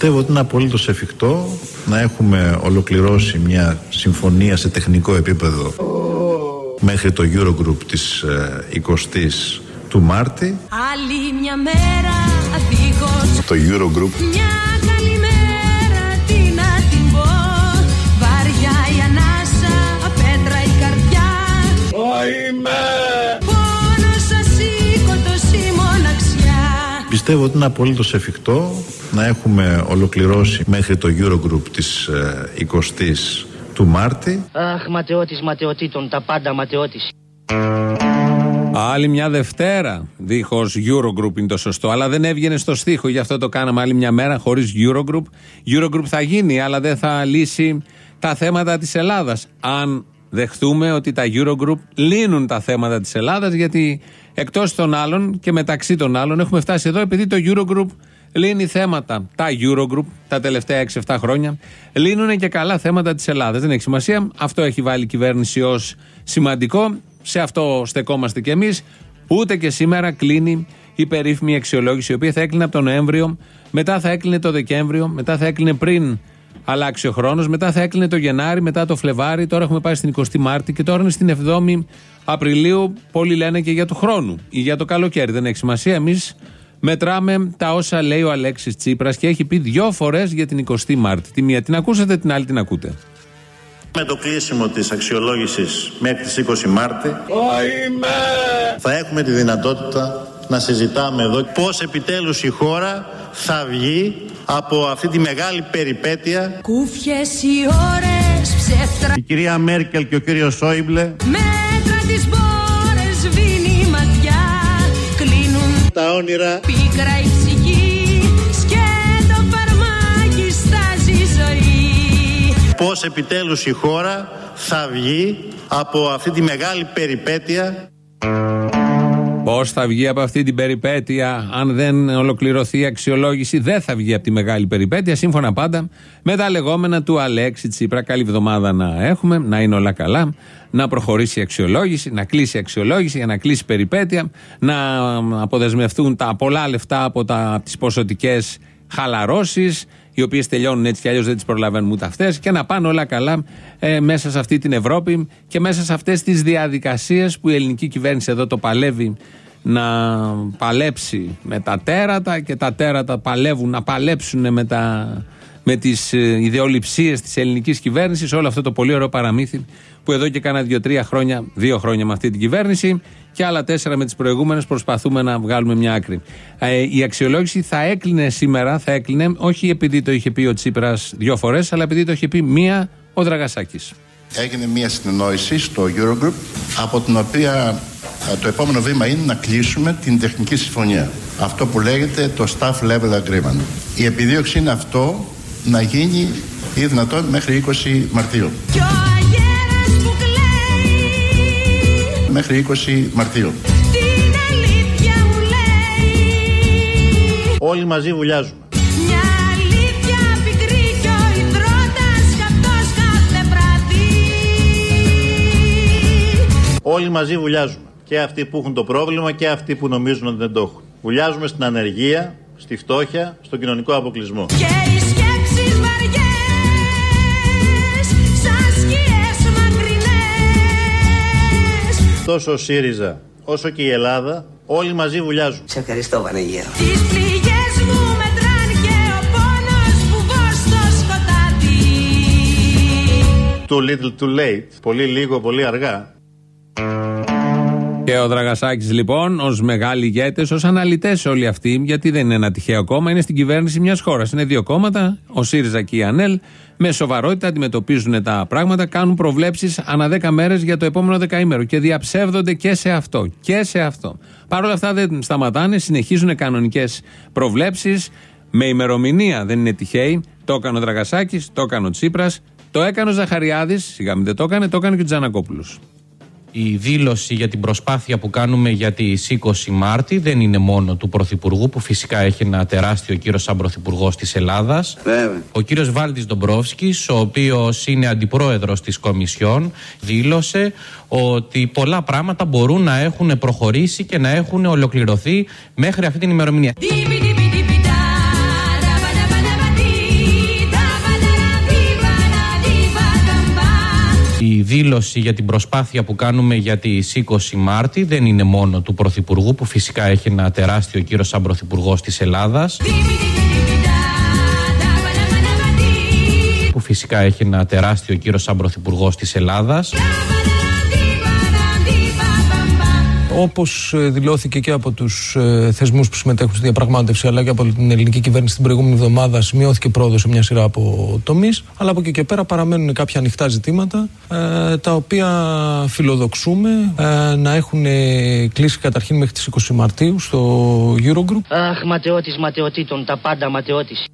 Πιστεύω ότι είναι απολύτως εφικτό να έχουμε ολοκληρώσει μια συμφωνία σε τεχνικό επίπεδο μέχρι το Eurogroup της 20ης ε, του Μάρτη. Άλλη μια μέρα δίχως Το Eurogroup μια Πιστεύω ότι είναι απολύτως εφικτό να έχουμε ολοκληρώσει μέχρι το Eurogroup της ε, 20ης του Μάρτη. Αχ, ματαιώτης ματαιωτήτων, τα πάντα ματαιώτης. Άλλη μια Δευτέρα. Δίχως Eurogroup είναι το σωστό. Αλλά δεν έβγαινε στο στίχο, γι' αυτό το κάναμε άλλη μια μέρα χωρίς Eurogroup. Eurogroup θα γίνει, αλλά δεν θα λύσει τα θέματα της Ελλάδας. Αν δεχτούμε ότι τα Eurogroup λύνουν τα θέματα της Ελλάδας, γιατί εκτός των άλλων και μεταξύ των άλλων έχουμε φτάσει εδώ επειδή το Eurogroup λύνει θέματα. Τα Eurogroup τα τελευταία 6-7 χρόνια λύνουν και καλά θέματα της Ελλάδας. Δεν έχει σημασία. Αυτό έχει βάλει η κυβέρνηση ως σημαντικό. Σε αυτό στεκόμαστε κι εμείς. Ούτε και σήμερα κλείνει η περίφημη αξιολόγηση, η οποία θα έκλεινε από τον Νοέμβριο, μετά θα έκλεινε το Δεκέμβριο, μετά θα έκλεινε πριν αλλάξει ο χρόνος, μετά θα έκλεινε το Γενάρη, μετά το Φλεβάρι, τώρα έχουμε πάει στην 20η Μάρτη και τώρα είναι στην 7η Απριλίου. Πολλοί λένε και για του χρόνου ή για το καλοκαίρι. Δεν έχει σημασία. Εμείς μετράμε τα όσα λέει ο Αλέξης Τσίπρας και έχει πει δυο φορές για την 20η Μάρτη. Τη μία την ακούσατε, την άλλη την ακούτε. Με το κλείσιμο της αξιολόγησης μέχρι τις 20 Μάρτη θα έχουμε τη δυνατότητα να συζητάμε εδώ πώς επιτέλους η χώρα θα βγει από αυτή τη μεγάλη περιπέτεια. Κούφιες οι ώρες ψεύτρα. Η κυρία Μέρκελ και ο κύριος Σόιμπλε. Μέτρα τις μπόρες σβήνει η ματιά. Κλείνουν τα όνειρα. πίκρα η ψυχή. Σκέτο φαρμάκι στάζει η ζωή. Πώς επιτέλους η χώρα θα βγει από αυτή τη μεγάλη περιπέτεια Πώς θα βγει από αυτή την περιπέτεια, αν δεν ολοκληρωθεί η αξιολόγηση, δεν θα βγει από τη μεγάλη περιπέτεια, σύμφωνα πάντα με τα λεγόμενα του Αλέξη Τσίπρα. Καλή εβδομάδα να έχουμε, να είναι όλα καλά, να προχωρήσει η αξιολόγηση, να κλείσει η αξιολόγηση για να κλείσει η περιπέτεια, να αποδεσμευτούν τα πολλά λεφτά από τις ποσοτικές χαλαρώσεις, οι οποίες τελειώνουν έτσι κι αλλιώς δεν τις προλαβαίνουμε ούτε αυτές, και να πάνε όλα καλά ε, μέσα σε αυτή την Ευρώπη και μέσα σε αυτές τις διαδικασίες που η ελληνική κυβέρνηση εδώ το παλεύει να παλέψει με τα τέρατα και τα τέρατα παλεύουν να παλέψουν με, τα, με τις ε, ιδεολειψίες της ελληνικής κυβέρνησης. Όλο αυτό το πολύ ωραίο παραμύθι που εδώ και κάνα δύο-τρία χρόνια, δύο χρόνια με αυτή την κυβέρνηση και άλλα τέσσερα με τις προηγούμενες προσπαθούμε να βγάλουμε μια άκρη. Ε, η αξιολόγηση θα έκλεινε σήμερα, θα έκλεινε όχι επειδή το είχε πει ο Τσίπρας δύο φορές αλλά επειδή το είχε πει μία ο Δραγασάκης. Έγινε μια συνεννόηση στο Eurogroup από την οποία ε, το επόμενο βήμα είναι να κλείσουμε την τεχνική συμφωνία. Αυτό που λέγεται το Staff Level Agreement. Η επιδίωξη είναι αυτό να γίνει ή δυνατόν μέχρι 20 Μαρτίου. Μέχρι 20 Μαρτίου. Την αλήθεια μου λέει Όλοι μαζί βουλιάζουμε. Μια αλήθεια πικρή κι ο υδρότας καυτός κάθε βράδυ Όλοι μαζί βουλιάζουμε. Και αυτοί που έχουν το πρόβλημα και αυτοί που νομίζουν ότι δεν το έχουν. Βουλιάζουμε στην ανεργία, στη φτώχεια, στον κοινωνικό αποκλεισμό. Και Τόσο ο ΣΥΡΙΖΑ όσο και η Ελλάδα, όλοι μαζί βουλιάζουν. Σε ευχαριστώ, Βανεγέρο. Τις πληγές μου μετράν και ο πόνος που βω στο σκοτάδι Too little too late. Πολύ λίγο, πολύ αργά. Και ο Δραγασάκης λοιπόν, ως μεγάλοι ηγέτες, ως αναλυτές όλοι αυτοί, γιατί δεν είναι ένα τυχαίο κόμμα, είναι στην κυβέρνηση μιας χώρας. Είναι δύο κόμματα, ο ΣΥΡΙΖΑ και η ΑΝΕΛ, με σοβαρότητα αντιμετωπίζουν τα πράγματα, κάνουν προβλέψεις ανά δέκα μέρες για το επόμενο δεκαήμερο και διαψεύδονται και σε αυτό. Και σε αυτό. Παρ' όλα αυτά δεν σταματάνε, συνεχίζουν κανονικές προβλέψεις με ημερομηνία. Δεν είναι τυχαίοι. Το έκανε ο Δραγασάκης, το έκανε ο Τσίπρας, το έκανε ο Ζαχαριάδης, σιγά μην δεν το έκανε, το έκανε και ο Τζανακόπουλος. Η δήλωση για την προσπάθεια που κάνουμε για τις 20 Μάρτη δεν είναι μόνο του Πρωθυπουργού που φυσικά έχει ένα τεράστιο κύριο σαν Πρωθυπουργός της Ελλάδας. Ο κύριος Βάλτης Ντομπρόφσκης, ο οποίος είναι αντιπρόεδρος της Κομισιόν, δήλωσε ότι πολλά πράγματα μπορούν να έχουν προχωρήσει και να έχουν ολοκληρωθεί μέχρι αυτή την ημερομηνία. Δήλωση για την προσπάθεια που κάνουμε για τις 20 Μάρτη. Δεν είναι μόνο του Πρωθυπουργού που φυσικά έχει ένα τεράστιο κύριο σαν Πρωθυπουργός της Ελλάδας. Που φυσικά έχει ένα τεράστιο κύριο σαν Πρωθυπουργός της Ελλάδας Όπως δηλώθηκε και από τους θεσμούς που συμμετέχουν στη διαπραγμάτευση, αλλά και από την ελληνική κυβέρνηση την προηγούμενη εβδομάδα, σημειώθηκε πρόοδος σε μια σειρά από τομείς. Αλλά από εκεί και πέρα παραμένουν κάποια ανοιχτά ζητήματα, ε, τα οποία φιλοδοξούμε ε, να έχουν κλείσει καταρχήν μέχρι τις 20 Μαρτίου στο Eurogroup. Αχ, ματαιώτης ματαιωτήτων, τα πάντα ματαιώτης.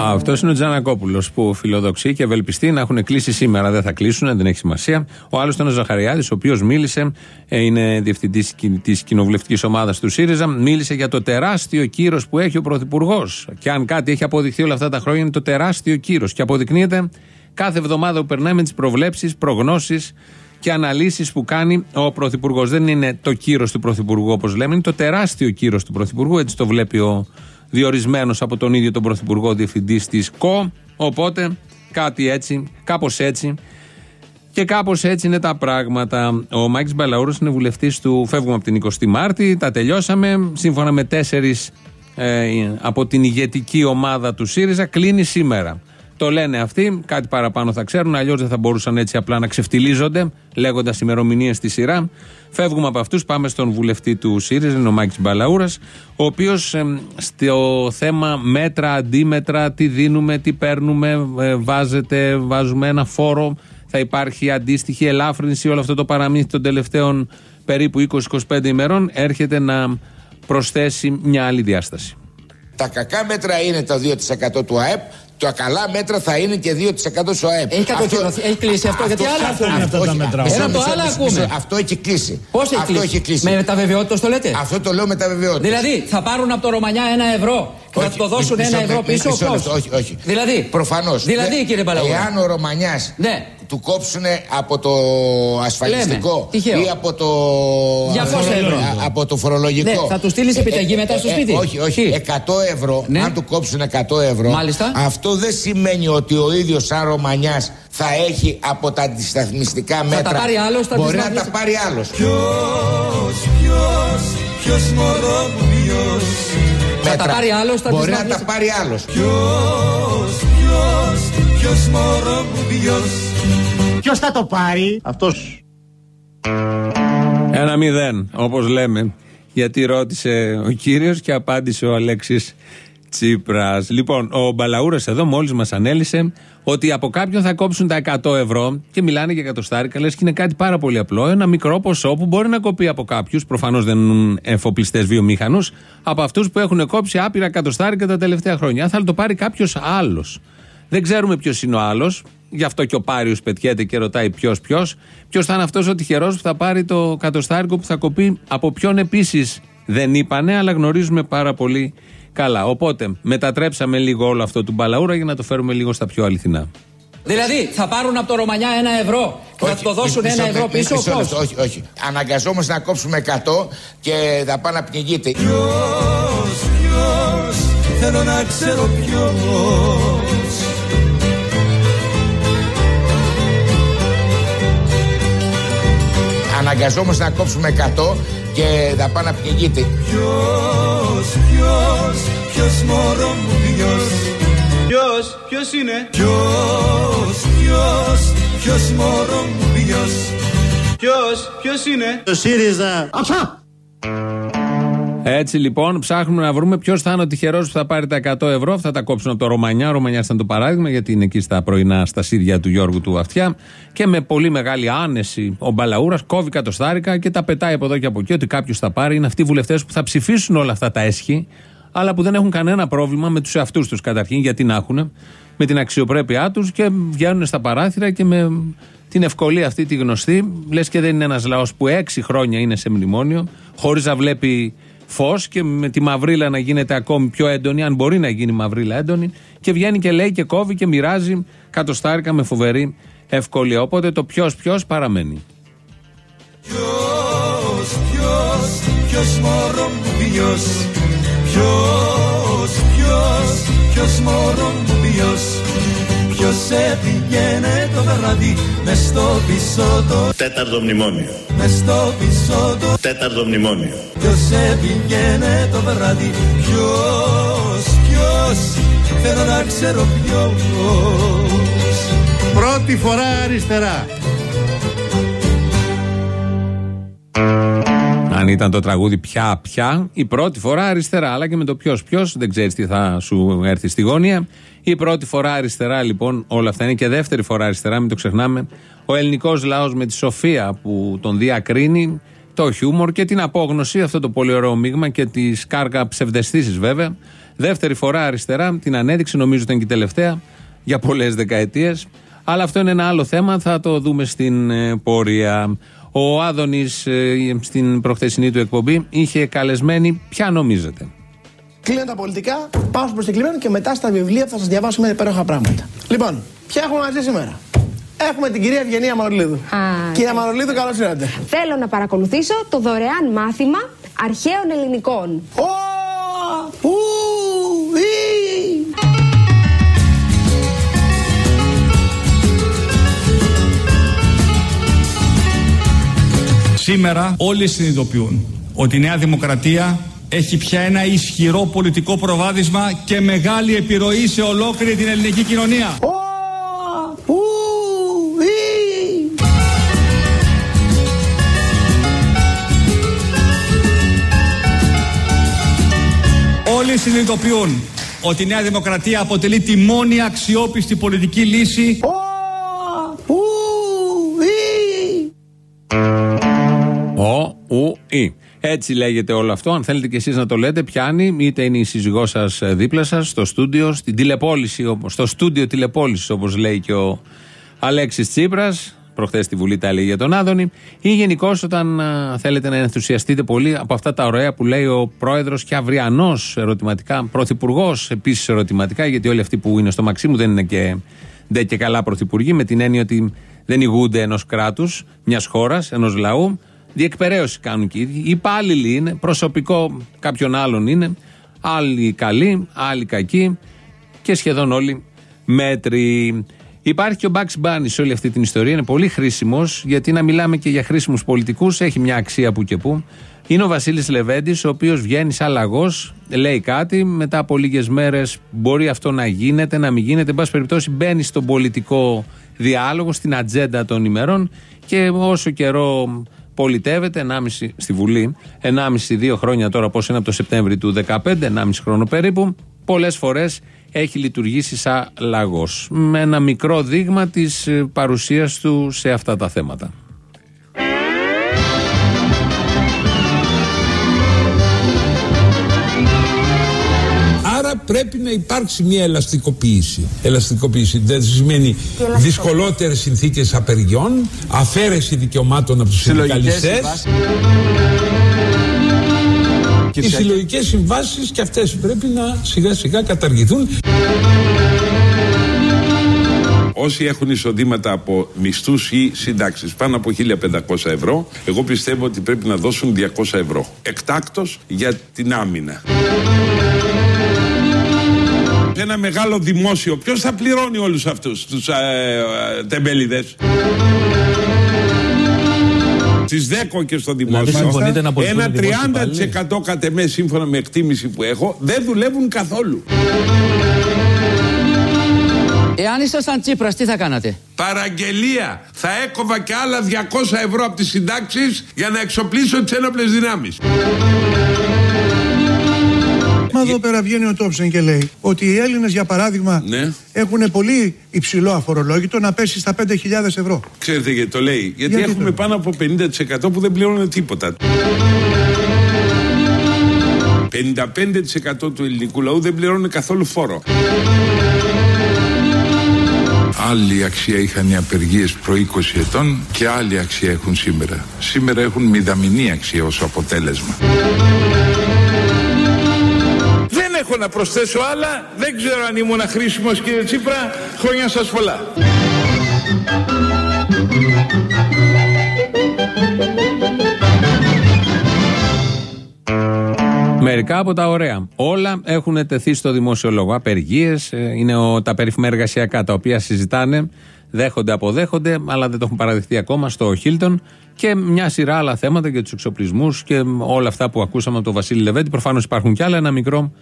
Αυτός είναι ο Τζανακόπουλος που φιλοδοξεί και ευελπιστεί να έχουν κλείσει σήμερα. Δεν θα κλείσουν, δεν έχει σημασία. Ο άλλος ήταν ο Ζαχαριάδης, ο οποίος μίλησε, ε, είναι διευθυντής της κοινοβουλευτικής ομάδας του ΣΥΡΙΖΑ, μίλησε για το τεράστιο κύρος που έχει ο Πρωθυπουργός. Και αν κάτι έχει αποδειχθεί όλα αυτά τα χρόνια είναι το τεράστιο κύρος. Και αποδεικνύεται κάθε εβδομάδα που περνάει με τις προβλέψεις, προγνώσεις και αναλύσεις που κάνει ο Πρωθυπουργός. Δεν είναι το κύρος του Πρωθυπουργού όπως λέμε, είναι το τεράστιο κύρος του Πρωθυπουργού. Έτσι το βλέπει ο διορισμένος από τον ίδιο τον Πρωθυπουργό Διευθυντής της ΚΟ. Οπότε κάτι έτσι, κάπως έτσι. Και κάπως έτσι είναι τα πράγματα. Ο Μάκη Μπαλαούρο είναι βουλευτής του. Φεύγουμε από την 20η Μάρτη, τα τελειώσαμε. Σύμφωνα με τέσσερις ε, από την ηγετική ομάδα του ΣΥΡΙΖΑ, κλείνει σήμερα. Το λένε αυτοί, κάτι παραπάνω θα ξέρουν, αλλιώς δεν θα μπορούσαν έτσι απλά να ξεφτιλίζονται, λέγοντας ημερομηνίες στη σειρά. Φεύγουμε από αυτούς, πάμε στον βουλευτή του ΣΥΡΙΖΑ, είναι ο Μάκης Μπαλαούρας, ο οποίος στο θέμα μέτρα, αντίμετρα, τι δίνουμε, τι παίρνουμε, ε, βάζετε, βάζουμε ένα φόρο, θα υπάρχει αντίστοιχη ελάφρυνση, όλο αυτό το παραμύθι των τελευταίων περίπου 20-25 ημερών, έρχεται να προσθέσει μια άλλη διάσταση. Τα κακά μέτρα είναι το 2% του ΑΕΠ. Τα καλά μέτρα θα είναι και 2% στο ΑΕΠ. Έχει κατοχυρωθεί, έχει κλείσει αυτό, γιατί άλλα ακούμε. αυτό όχι, τα μέτρα. Ένα Μισό, από το μισό, άλλα μισό, ακούμε. μισό. Αυτό έχει κλείσει. Πώς έχει Αυτό κλείσει; έχει κλείσει. Με μεταβεβαιότητα το λέτε; Αυτό το λέω με τα βεβαιότητα. Δηλαδή θα πάρουν από το Ρωμανιά ένα ευρώ και θα Όχι, το δώσουν μισό ένα ευρώ λεπτό, πίσω. μισό Πώς; λεπτό, Όχι, όχι. Δηλαδή. Προφανώς. Δηλαδή, κύριε Παλαγούρα. Εάν ο Ρωμανιάς Ναι. Του κόψουν από το ασφαλιστικό Λέμε, τυχαίο. ή από το. Για πόσα ευρώ; Α, Από το φορολογικό. Ναι, θα του στείλεις επιταγή μετά στο σπίτι. όχι, όχι. Τι; 100 ευρώ. Ναι. Αν του κόψουν 100 ευρώ. Μάλιστα. Αυτό δεν σημαίνει ότι ο ίδιος σαν Ρωμανιάς θα έχει από τα αντισταθμιστικά μέτρα. τα πάρει άλλος, τα Μπορεί να τα αντισταθμιστικά. πάρει άλλος. Θα τα πάρει άλλος, τα Μπορεί να τα αντισταθμιστικά. πάρει άλλος. Ποιος θα το πάρει; Αυτός. Ένα μηδέν, όπως λέμε. Γιατί ρώτησε ο κύριος και απάντησε ο Αλέξης Τσίπρας. Λοιπόν, ο Μπαλαούρας εδώ μόλις μας ανέλησε ότι από κάποιον θα κόψουν τα 100 ευρώ και μιλάνε για εκατοστάρικα. Λες και είναι κάτι πάρα πολύ απλό. Ένα μικρό ποσό που μπορεί να κοπεί από κάποιους, προφανώς δεν είναι εφοπλιστές βιομήχανους, από αυτούς που έχουν κόψει άπειρα εκατοστάρικα τα τελευταία χρόνια. Αν θα το πάρει κάποιος άλλος. Δεν ξέρουμε ποιος είναι ο άλλος. Γι' αυτό και ο Πάριος πετιέται και ρωτάει ποιος ποιος. Ποιος θα είναι αυτός ο τυχερός που θα πάρει το κατοστάρικο που θα κοπεί; Από ποιον επίσης; Δεν είπανε, αλλά γνωρίζουμε πάρα πολύ καλά. Οπότε μετατρέψαμε λίγο όλο αυτό του μπαλαούρα για να το φέρουμε λίγο στα πιο αληθινά. Δηλαδή θα πάρουν από το Ρωμανιά ένα ευρώ και θα Όχι, το δώσουν μισό ένα ευρώ λεπτό, πίσω. μισό Πώς; λεπτό, Όχι, όχι. Αναγκαζόμαστε να κόψουμε 100 και θα πάει να πνιγείτε. Θέλω να ξέρω ποιος Αναγκαζόμαστε να κόψουμε 100 και θα πάει να πνιγείτε. Ποιος, ποιος, ποιος μωρό μου ποιος Ποιος, ποιος είναι; Ποιος, ποιος, ποιος μωρό μου ποιος Ποιος, ποιος είναι; Το ΣΥΡΙΖΑ. Έτσι λοιπόν, ψάχνουμε να βρούμε ποιος θα είναι ο τυχερός που θα πάρει τα 100 ευρώ. Αυτά τα κόψουν από το Ρωμανιά. Ο Ρωμανιάς ήταν το παράδειγμα, γιατί είναι εκεί στα πρωινά, στα σίδια του Γιώργου του Αυτιά. Και με πολύ μεγάλη άνεση ο Μπαλαούρας κόβει κατοστάρικα και τα πετάει από εδώ και από εκεί. Ότι κάποιος θα πάρει. Είναι αυτοί οι βουλευτές που θα ψηφίσουν όλα αυτά τα έσχη, αλλά που δεν έχουν κανένα πρόβλημα με τους εαυτούς τους καταρχήν, γιατί να έχουν, με την αξιοπρέπειά τους και βγαίνουν στα παράθυρα και με την ευκολία αυτή τη γνωστή. Λες και δεν είναι ένας λαός που έξι χρόνια είναι σε μνημόνιο, χωρίς να βλέπει φως και με τη μαυρίλα να γίνεται ακόμη πιο έντονη, αν μπορεί να γίνει μαυρίλα έντονη, και βγαίνει και λέει και κόβει και μοιράζει κατοστάρικα με φοβερή ευκολία. Οπότε το ποιος ποιος παραμένει. Ποιος, ποιος, ποιος μωρό μου ποιος Ποιος, ποιος, ποιος μωρό μου ποιος Ποιος σε πηγαίνε το βράδυ μες στο πισώτο Τέταρτο μνημόνιο. Μες στο πισώτο Τέταρτο μνημόνιο. Ποιος σε πηγαίνε το βράδυ Ποιος, ποιος Θέλω να ξέρω ποιος Πρώτη φορά αριστερά. Αν ήταν το τραγούδι πια πια, η πρώτη φορά αριστερά, αλλά και με το ποιος ποιος, δεν ξέρεις τι θα σου έρθει στη γωνία. Η πρώτη φορά αριστερά λοιπόν όλα αυτά είναι και δεύτερη φορά αριστερά, μην το ξεχνάμε. Ο ελληνικός λαός με τη σοφία που τον διακρίνει, το χιούμορ και την απόγνωση, αυτό το πολύ ωραίο μείγμα και τη σκάρκα ψευδεστήσεις βέβαια. Δεύτερη φορά αριστερά, την ανέδειξε, νομίζω ήταν και η τελευταία, για πολλές δεκαετίες. Αλλά αυτό είναι ένα άλλο θέμα, θα το δούμε στην ε, πορεία. Ο Άδωνης στην προχθεσινή του εκπομπή είχε καλεσμένη, ποια νομίζετε; Κλείνω τα πολιτικά, πάω στο προσκεκλημένο και μετά στα βιβλία θα σας διαβάσουμε υπέροχα πράγματα. Λοιπόν, ποια έχουμε μαζί σήμερα; Έχουμε την κυρία Ευγενία Μαρολίδου. Κυρία Μαρολίδου, καλώς ήρθατε. Θέλω να παρακολουθήσω το δωρεάν μάθημα αρχαίων ελληνικών. Ω, Σήμερα όλοι συνειδητοποιούν ότι η Νέα Δημοκρατία έχει πια ένα ισχυρό πολιτικό προβάδισμα και μεγάλη επιρροή σε ολόκληρη την ελληνική κοινωνία. Ω, ου, ι. Όλοι συνειδητοποιούν ότι η Νέα Δημοκρατία αποτελεί τη μόνη αξιόπιστη πολιτική λύση Ο, ου, η. Έτσι λέγεται όλο αυτό. Αν θέλετε κι εσείς να το λέτε, πιάνει, είτε είναι η σύζυγός σας δίπλα σας, στο στούντιο, στην τηλεπόληση, όπως- στο στούντιο τηλεπόλησης, όπως λέει και ο Αλέξης Τσίπρας. Προχθές στη Βουλή τα έλεγε για τον Άδωνη. Ή γενικώς όταν α, θέλετε να ενθουσιαστείτε πολύ από αυτά τα ωραία που λέει ο πρόεδρος και αυριανός ερωτηματικά, πρωθυπουργός επίσης ερωτηματικά, γιατί όλοι αυτοί που είναι στο Μαξίμου δεν είναι και, δεν και καλά πρωθυπουργοί, με την έννοια ότι δεν ηγούνται ενός κράτους, μιας χώρας, ενός λαού. Διεκπαιρέωση κάνουν και οι ίδιοι. Υπάλληλοι είναι, προσωπικό κάποιον άλλον είναι. Άλλοι καλοί, άλλοι κακοί και σχεδόν όλοι μέτροι. Υπάρχει και ο Bugs Bunny σε όλη αυτή την ιστορία. Είναι πολύ χρήσιμος, γιατί να μιλάμε και για χρήσιμους πολιτικούς έχει μια αξία που και που. Είναι ο Βασίλης Λεβέντης, ο οποίος βγαίνει σαν λαγός, λέει κάτι, μετά από λίγες μέρες μπορεί αυτό να γίνεται, να μην γίνεται. Εν πάση περιπτώσει, μπαίνει στον πολιτικό διάλογο, στην ατζέντα των ημερών και όσο καιρό πολιτεύεται, 1,5 στη Βουλή, 1,5-2 χρόνια τώρα, πώ είναι από το Σεπτέμβρη του 2015, 1,5 χρόνο περίπου, πολλές φορές έχει λειτουργήσει σαν λαγός με ένα μικρό δείγμα της ε, παρουσίας του σε αυτά τα θέματα. Πρέπει να υπάρξει μια ελαστικοποίηση. Ελαστικοποίηση δεν σημαίνει δυσκολότερες συνθήκες απεργιών, αφαίρεση δικαιωμάτων από τους συνδικαλιστές. Οι συλλογικές συμβάσεις και αυτές πρέπει να σιγά σιγά καταργηθούν. Όσοι έχουν εισοδήματα από μισθούς ή συντάξεις πάνω από 1500 ευρώ, εγώ πιστεύω ότι πρέπει να δώσουν 200 ευρώ. Εκτάκτος για την άμυνα. Σε ένα μεγάλο δημόσιο, ποιος θα πληρώνει όλους αυτούς τους ε, ε, τεμπέληδες; Στις ΔΕΚΟ και στο δημόσιο. συμφωνείτε να απολυθούν ένα οι δημόσιοι 30% κατ' εμέ, σύμφωνα με εκτίμηση που έχω, δεν δουλεύουν καθόλου. Εάν ήσασταν Τσίπρας, τι θα κάνατε; Παραγγελία! Θα έκοβα και άλλα 200 ευρώ από τις συντάξεις για να εξοπλίσω τις ένοπλες δυνάμεις. Μα εδώ πέρα βγαίνει ο Τόψεν και λέει ότι οι Έλληνες, για παράδειγμα, Ναι. έχουν πολύ υψηλό αφορολόγητο να πέσει στα 5.000 ευρώ. Ξέρετε γιατί το λέει. Γιατί, Γιατί έχουμε το- πάνω από 50% που δεν πληρώνουν τίποτα. 55% του ελληνικού λαού δεν πληρώνουν καθόλου φόρο. Άλλη αξία είχαν οι απεργίες προ 20 ετών και άλλη αξία έχουν σήμερα. Σήμερα έχουν μηδαμινή αξία ως αποτέλεσμα. Δεν έχω να προσθέσω άλλα. Δεν ξέρω αν ήμουν χρήσιμος κύριε Τσίπρα. Χρόνια σας πολλά. Μερικά από τα ωραία. Όλα έχουν τεθεί στο δημόσιο λόγο. Απεργίες, είναι ο, τα περίφημα εργασιακά τα οποία συζητάνε, δέχονται, αποδέχονται, αλλά δεν το έχουν παραδεχτεί ακόμα στο Χίλτον και μια σειρά άλλα θέματα για τους εξοπλισμούς και όλα αυτά που ακούσαμε από τον Βασίλη Λεβέντη. Προφανώς υπάρχουν κι άλλα. Ένα μικρό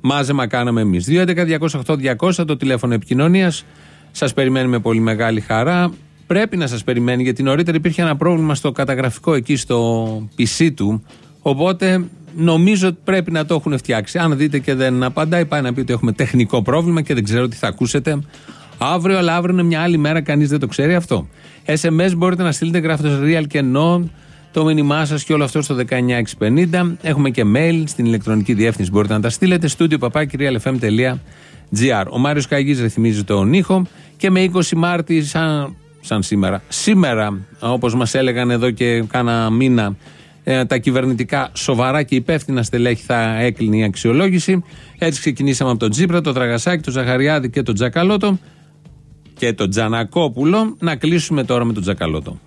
μάζεμα κάναμε εμείς. 2.11.208.200 το τηλέφωνο επικοινωνίας. Σας περιμένει με πολύ μεγάλη χαρά. Πρέπει να σας περιμένει γιατί νωρίτερα υπήρχε ένα πρόβλημα στο καταγραφικό εκεί στο PC του. Οπότε νομίζω ότι πρέπει να το έχουν φτιάξει. Αν δείτε και δεν απαντάει, πάει να πει ότι έχουμε τεχνικό πρόβλημα και δεν ξέρω τι θα ακούσετε αύριο. Αλλά αύριο είναι μια άλλη μέρα, κανείς δεν το ξέρει αυτό. SMS μπορείτε να στείλετε γράφοντας real και no το μήνυμά σας και όλο αυτό στο 19650. Έχουμε και mail στην ηλεκτρονική διεύθυνση, μπορείτε να τα στείλετε. Στούντιο παπάκυριαλεφm.gr. Ο Μάριος Καγής ρυθμίζει τον ήχο και με 20 Μάρτη, σαν, σαν σήμερα. Σήμερα, όπως μας έλεγαν εδώ και κάνα μήνα, ε, τα κυβερνητικά σοβαρά και υπεύθυνα στελέχη θα έκλεινε η αξιολόγηση. Έτσι ξεκινήσαμε από τον Τζίπρα, τον Τραγασάκη, τον Ζαχαριάδη και τον Τζακαλώτο και τον Τζανακόπουλο. Να κλείσουμε τώρα με τον Τζακαλώτο.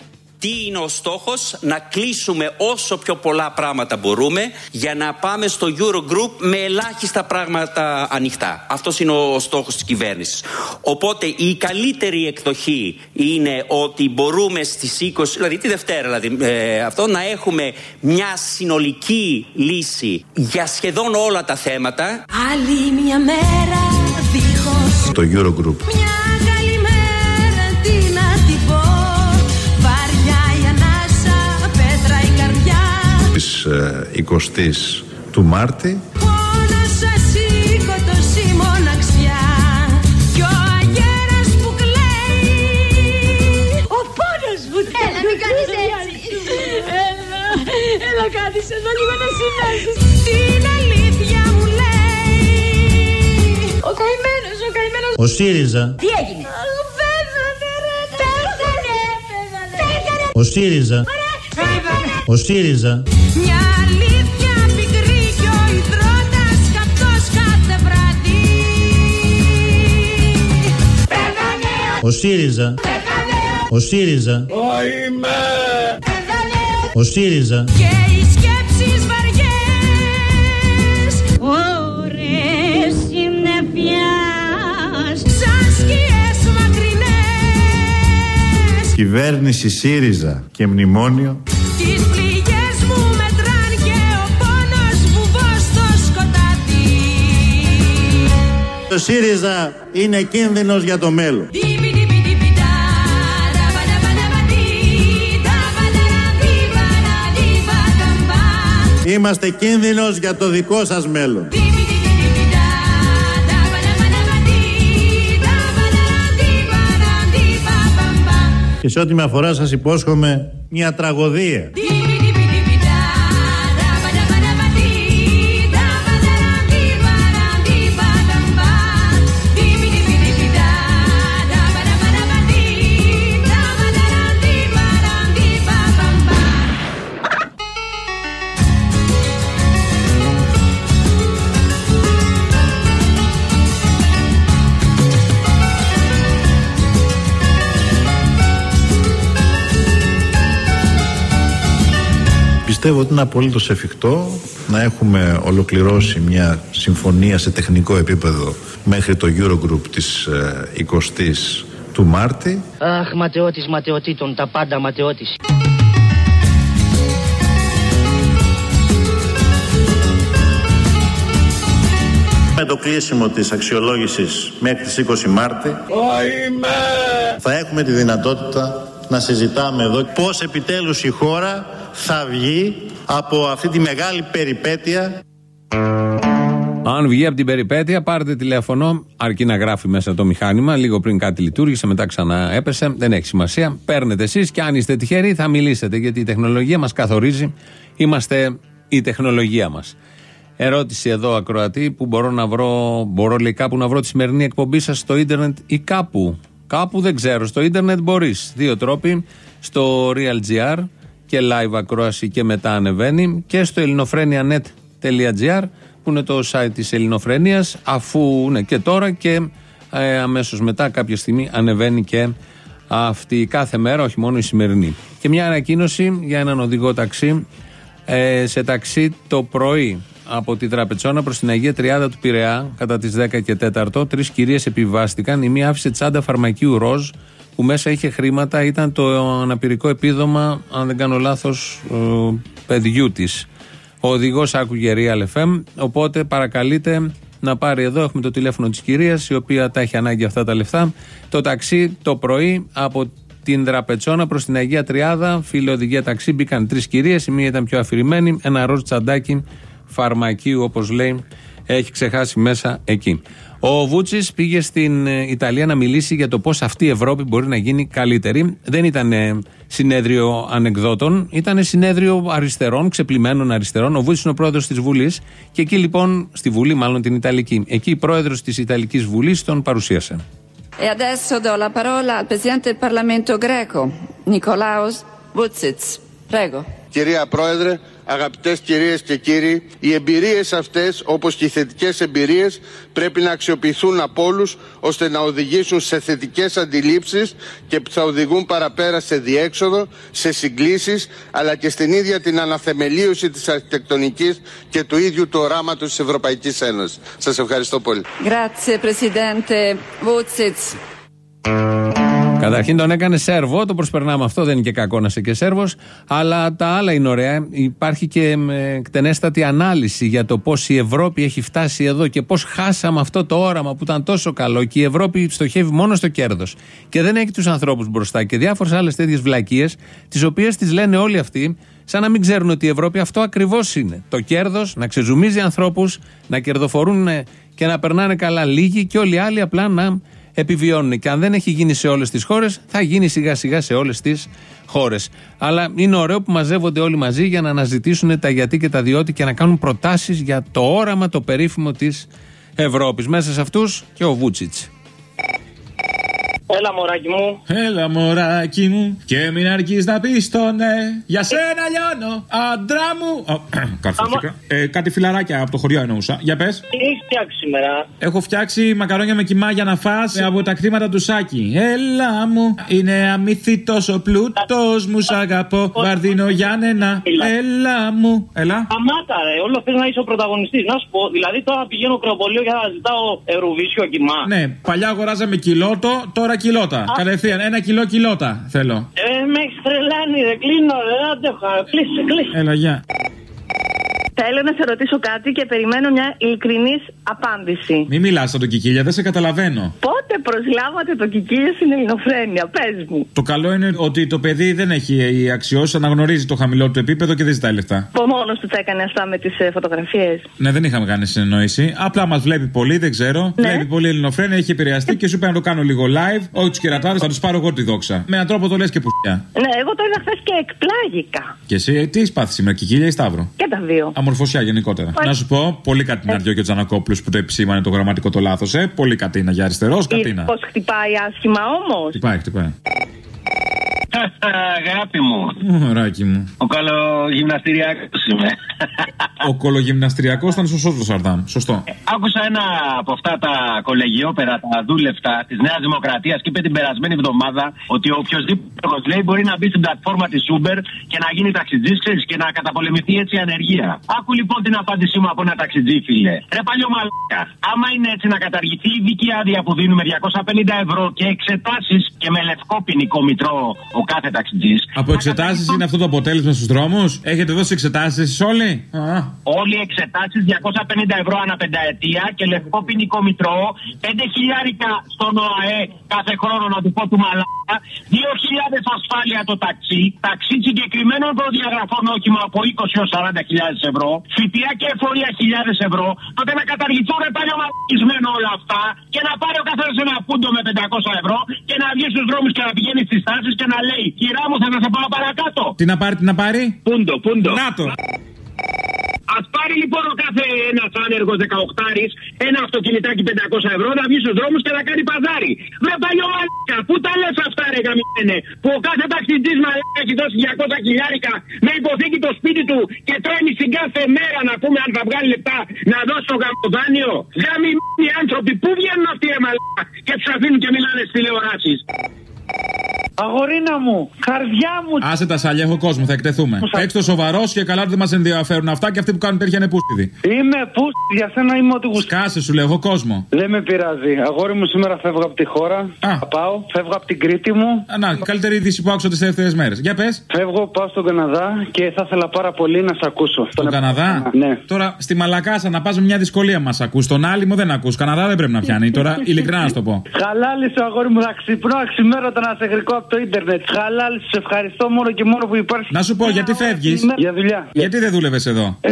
Τι είναι ο στόχος; Να κλείσουμε όσο πιο πολλά πράγματα μπορούμε για να πάμε στο Eurogroup με ελάχιστα πράγματα ανοιχτά. Αυτός είναι ο στόχος της κυβέρνησης. Οπότε η καλύτερη εκδοχή είναι ότι μπορούμε στις 20, δηλαδή τη Δευτέρα δηλαδή, ε, αυτό, να έχουμε μια συνολική λύση για σχεδόν όλα τα θέματα. Άλλη μια μέρα δίχως Το Eurogroup. Μια Της ε, 20ης του Μάρτη. Πόνος σας σήκωτος η μοναξιά Κι ο αγέρας που κλαίει. Ο πόνος μου Έλα μην κάνεις έτσι. Έλα, έλα κάτεις εδώ λίγο να συνέλθεις Την αλήθεια μου λέει. Ο καημένος, ο καημένος. Ο ΣΥΡΙΖΑ, Τι έγινε; Πέθανε ρε Πέθανε Πέθανε. Ο ΣΥΡΙΖΑ, Πέθανε ο ΣΥΡΙΖΑ, Μια αλήθεια πικρή κι ο υδρότας καυτός κάθε βράδυ. Πέθανε ο ΣΥΡΙΖΑ, ο ΣΥΡΙΖΑ, ο ΣΥΡΙΖΑ, και οι σκέψεις βαριές. Ωρες συννεφιάς. Σαν σκιές μακρινές. Κυβέρνηση ΣΥΡΙΖΑ και μνημόνιο Το ΣΥΡΙΖΑ είναι κίνδυνος για το μέλλον. Είμαστε κίνδυνος για το δικό σας μέλλον. Και σε ό,τι με αφορά σας υπόσχομαι μια τραγωδία. Πιστεύω ότι είναι απολύτως εφικτό να έχουμε ολοκληρώσει μια συμφωνία σε τεχνικό επίπεδο μέχρι το Eurogroup της ε, 20ης του Μάρτη. Αχ, ματαιώτης ματαιωτήτων, τα πάντα ματαιώτης. Με το κλείσιμο της αξιολόγησης μέχρι τις 20 Μάρτη θα έχουμε τη δυνατότητα να συζητάμε εδώ πώς επιτέλους η χώρα θα βγει από αυτή τη μεγάλη περιπέτεια Αν βγει από την περιπέτεια, πάρτε τηλέφωνο, αρκεί να γράφει μέσα το μηχάνημα. Λίγο πριν κάτι λειτουργήσε, μετά ξανά έπεσε. Δεν έχει σημασία. Παίρνετε εσείς και αν είστε τυχεροί, θα μιλήσετε. Γιατί η τεχνολογία μας καθορίζει. Είμαστε η τεχνολογία μας. Ερώτηση εδώ, ακροατή, που μπορώ να βρω, μπορώ λέει κάπου να βρω τη σημερινή εκπομπή σας στο ίντερνετ ή κάπου. Κάπου δεν ξέρω. Στο ίντερνετ μπορείς. Δύο τρόποι. Στο realgr και live ακρόαση και μετά ανεβαίνει. Και στο ελληνοφρένια.net.gr που είναι το site της Ελληνοφρένειας αφού είναι και τώρα και ε, αμέσως μετά κάποια στιγμή ανεβαίνει και αυτή κάθε μέρα, όχι μόνο η σημερινή. Και μια ανακοίνωση για έναν οδηγό ταξί ε, σε ταξί το πρωί από τη Δραπετσόνα προς την Αγία Τριάδα του Πειραιά κατά τις 10 και 4. Τρεις κυρίες επιβάστηκαν. Η μία άφησε τσάντα φαρμακείου ροζ που μέσα είχε χρήματα. Ήταν το αναπηρικό επίδομα, αν δεν κάνω λάθος, παιδιού της. Ο οδηγός άκουγε Real FM. Οπότε παρακαλείτε να πάρει εδώ. Έχουμε το τηλέφωνο της κυρίας, η οποία τα έχει ανάγκη αυτά τα λεφτά. Το ταξί το πρωί από την Δραπετσόνα προς την Αγία Τριάδα. Φίλε οδηγία ταξί, μπήκαν τρεις κυρίες. Η μία ήταν πιο αφηρημένη. Ένα ροζ τσαντάκι φαρμακείου, όπως λέει, έχει ξεχάσει μέσα εκεί. Ο Βούτσης πήγε στην ε, Ιταλία να μιλήσει για το πώς αυτή η Ευρώπη μπορεί να γίνει καλύτερη. Δεν ήταν ε, συνέδριο ανεκδότων, ήταν συνέδριο αριστερών, ξεπλημένων αριστερών. Ο Βούτσης είναι ο πρόεδρος της Βουλής και εκεί λοιπόν, στη Βουλή, μάλλον την Ιταλική, εκεί η πρόεδρος της Ιταλικής Βουλής τον παρουσίασε. E adesso do la parola al Presidente del Parlamento greco, Nikolaos Vucic. Prego. Κυρία Πρόεδρε, αγαπητές κυρίες και κύριοι, οι εμπειρίες αυτές, όπως και οι θετικές εμπειρίες, πρέπει να αξιοποιηθούν από όλους ώστε να οδηγήσουν σε θετικές αντιλήψεις και που θα οδηγούν παραπέρα σε διέξοδο, σε συγκλήσεις, αλλά και στην ίδια την αναθεμελίωση της αρχιτεκτονικής και του ίδιου του οράματος της Ευρωπαϊκής Ένωσης. Σας ευχαριστώ πολύ. Grazie Presidente Vucic. Καταρχήν τον έκανε Σέρβο, το προσπερνάμε αυτό, δεν είναι και κακό να είσαι και Σέρβος. Αλλά τα άλλα είναι ωραία. Υπάρχει και με εκτενέστατη ανάλυση για το πώς η Ευρώπη έχει φτάσει εδώ και πώς χάσαμε αυτό το όραμα που ήταν τόσο καλό. Και η Ευρώπη στοχεύει μόνο στο κέρδος. Και δεν έχει τους ανθρώπους μπροστά. Και διάφορες άλλες τέτοιες βλακίες, τις οποίες τις λένε όλοι αυτοί, σαν να μην ξέρουν ότι η Ευρώπη αυτό ακριβώς είναι. Το κέρδος, να ξεζουμίζει ανθρώπους, να κερδοφορούν και να περνάνε καλά λίγοι και όλοι οι άλλοι απλά να επιβιώνουν. Και αν δεν έχει γίνει σε όλες τις χώρες, θα γίνει σιγά σιγά σε όλες τις χώρες. Αλλά είναι ωραίο που μαζεύονται όλοι μαζί για να αναζητήσουν τα γιατί και τα διότι και να κάνουν προτάσεις για το όραμα το περίφημο της Ευρώπης. Μέσα σε αυτούς και ο Βούτσιτ. Έλα, μωράκι μου. Έλα, μωράκι μου. Και μην αρκεί να πεις το ναι. Για σένα λιώνω, άντρα μου. Καρφωτικά. Ε, κάτι φιλαράκια από το χωριό εννοούσα. Για πες. Τι έχεις φτιάξει σήμερα; Έχω φτιάξει μακαρόνια με κοιμά για να φας από τα κρίματα του Σάκη. Έλα μου, είναι αμύθιτο ο πλούτος μου, σ' αγαπώ. Βαρδίνο Γιάννενα. Έλα μου. Έλα. Αμάτα, ρε. Όλο θες να είσαι ο πρωταγωνιστής. Να σου πω, δηλαδή τώρα πηγαίνω κρεοπολείο για να ζητάω Ευρωβίσιο κοιμά. Ναι, παλιά αγοράζαμε κιλότο, τώρα κιλότα. Κατευθείαν, ένα κιλό κιλότα θέλω. Ε, με έχει τρελάνει, ρε. Κλείνω, ρε. Δεν αντέχω. Κλείσε, κλείσε. Έλα, γεια. Θέλω να σε ρωτήσω κάτι και περιμένω μια ειλικρινής απάντηση. Μην μιλάς σαν τον Κικίλια, δεν σε καταλαβαίνω. Πότε προσλάβατε το Κικίλια στην Ελληνοφρένεια, πες μου. Το καλό είναι ότι το παιδί δεν έχει αξιώσεις, αναγνωρίζει το χαμηλό του επίπεδο και δεν ζητάει λεφτά. Από μόνος του τα έκανε αυτά με τις φωτογραφίες. Ναι, δεν είχαμε κάνει συνεννόηση. Απλά μας βλέπει πολύ, δεν ξέρω. Ναι. Βλέπει πολύ Ελληνοφρένεια, έχει επηρεαστεί και σου είπε να το κάνω λίγο live. Όχι τους κερατάδες, θα τους πάρω εγώ τη δόξα. Με έναν τρόπο το λες και πουστιά. Ναι, εγώ το είδα χθες και εκπλάγηκα. Και εσύ, ε, τι έχει πάθει σήμερα, Κικίλια ή Σταύρο; Και τα δύο. Αμορφωσιά γενικότερα. Να σου πω, πολύ κατηναριό και ο Τζανακόπουλος που το επισήμανε το γραμματικό το λάθος, ε. Πολύ κατίνα για αριστερός, κατίνα. Πώς χτυπάει άσχημα όμως. Χτυπάει, χτυπάει. Αγάπη μου. Μωράκι μου. Ο καλογυμναστηριακός είμαι. Ο κολογυμναστριακό ήταν σωστό το Σαρδάμ. Σωστό. Άκουσα ένα από αυτά τα κολεγιόπερα, τα δούλευτα της Νέας Δημοκρατίας και είπε την περασμένη εβδομάδα ότι οποιοδήποτε λέει μπορεί να μπει στην πλατφόρμα της Uber και να γίνει ταξιτζής ξέρεις, και να καταπολεμηθεί έτσι η ανεργία. Άκου λοιπόν την απάντησή μου από ένα ταξιτζή, φίλε. Ρε παλιό μαλάκα. Άμα είναι έτσι να καταργηθεί η δική άδεια που δίνουμε 250 ευρώ και εξετάσεις και με λευκό ποινικό μητρό ο κάθε ταξιτζής. Από εξετάσεις είναι αυτό το αποτέλεσμα στους δρόμους; Έχετε δώσει εξετάσεις εσεί όλοι; Α, Όλοι οι εξετάσεις 250 ευρώ ανά πενταετία και λευκό ποινικό μητρό, 5 χιλιάρικα στον ΟΑΕ κάθε χρόνο να του πω του μαλάκα, 2.000 ασφάλεια το ταξί, ταξί συγκεκριμένων προδιαγραφών όχημα από 20 έως 40.000 ευρώ, ΦΠΑ και εφορία χιλιάδες ευρώ, τότε να καταργηθούν ρε πάλι ομαδισμένο όλα αυτά και να πάρει ο καθένας ένα πούντο με 500 ευρώ και να βγει στους δρόμους και να πηγαίνει στις τάσεις και να λέει «Κυρά μου θα να σε πάω παρακάτω». Τι να πάρει, τι να πάρει; Πούντο, πούντο. Να το. Α πάρει λοιπόν ο κάθε ένας άνεργος 18 ένα αυτοκινητάκι 500 ευρώ να βγει στους δρόμους και να κάνει παζάρι. Βρε παλιό μαλάκα, πού τα λες αυτά ρε γαμιένε, που ο κάθε ταξιτζή μαλάκα έχει δώσει 200 χιλιάρικα με υποθήκη το σπίτι του και τρέμει στην κάθε μέρα να πούμε αν θα βγάλει λεπτά να δώσει το γαμοδάνιο. Γαμιμένοι άνθρωποι, πού βγαίνουν αυτοί ρε μαλάκα και τους αφήνουν και μιλάνε στις τηλεοράσεις. Αγορίνα μου, καρδιά μου. Άσε τα σάλια, έχω κόσμο, θα εκτεθούμε. Έξω το σοβαρός και καλά ότι δεν μας ενδιαφέρουν αυτά και αυτοί που κάνουν τέτοια είναι πούστιδοι. Είμαι πούστη, για σένα είμαι ό,τι γουστά. Κάσε σου λέω, έχω κόσμο. Δεν με πειράζει. Αγόρι μου σήμερα φεύγω από τη χώρα. Θα πάω, φεύγω από την Κρήτη μου. Α, να, καλύτερη είδηση που άκουσα τις τελευταίες μέρες. Για πες. Φεύγω, πάω στον Καναδά και θα ήθελα πάρα πολύ να σε ακούσω. Στον Καναδά; Ναι. Τώρα στη Μαλακάσα να πας με μια δυσκολία μας ακούς. Τον άλλη μου δεν ακούς. Καναδά δεν πρέπει να πιάνει. Τώρα ειλικρινά να σου το πω. Χαλάλη σου, αγόρι μου, θα ξυπνώ αξιμέρωτα να σε γρικό από το ίντερνετ. Χαλάλη σου, σε ευχαριστώ μόνο και μόνο που υπάρχει. Να σου πω γιατί φεύγεις; Για δουλειά. Γιατί δεν δούλευες εδώ; Ε,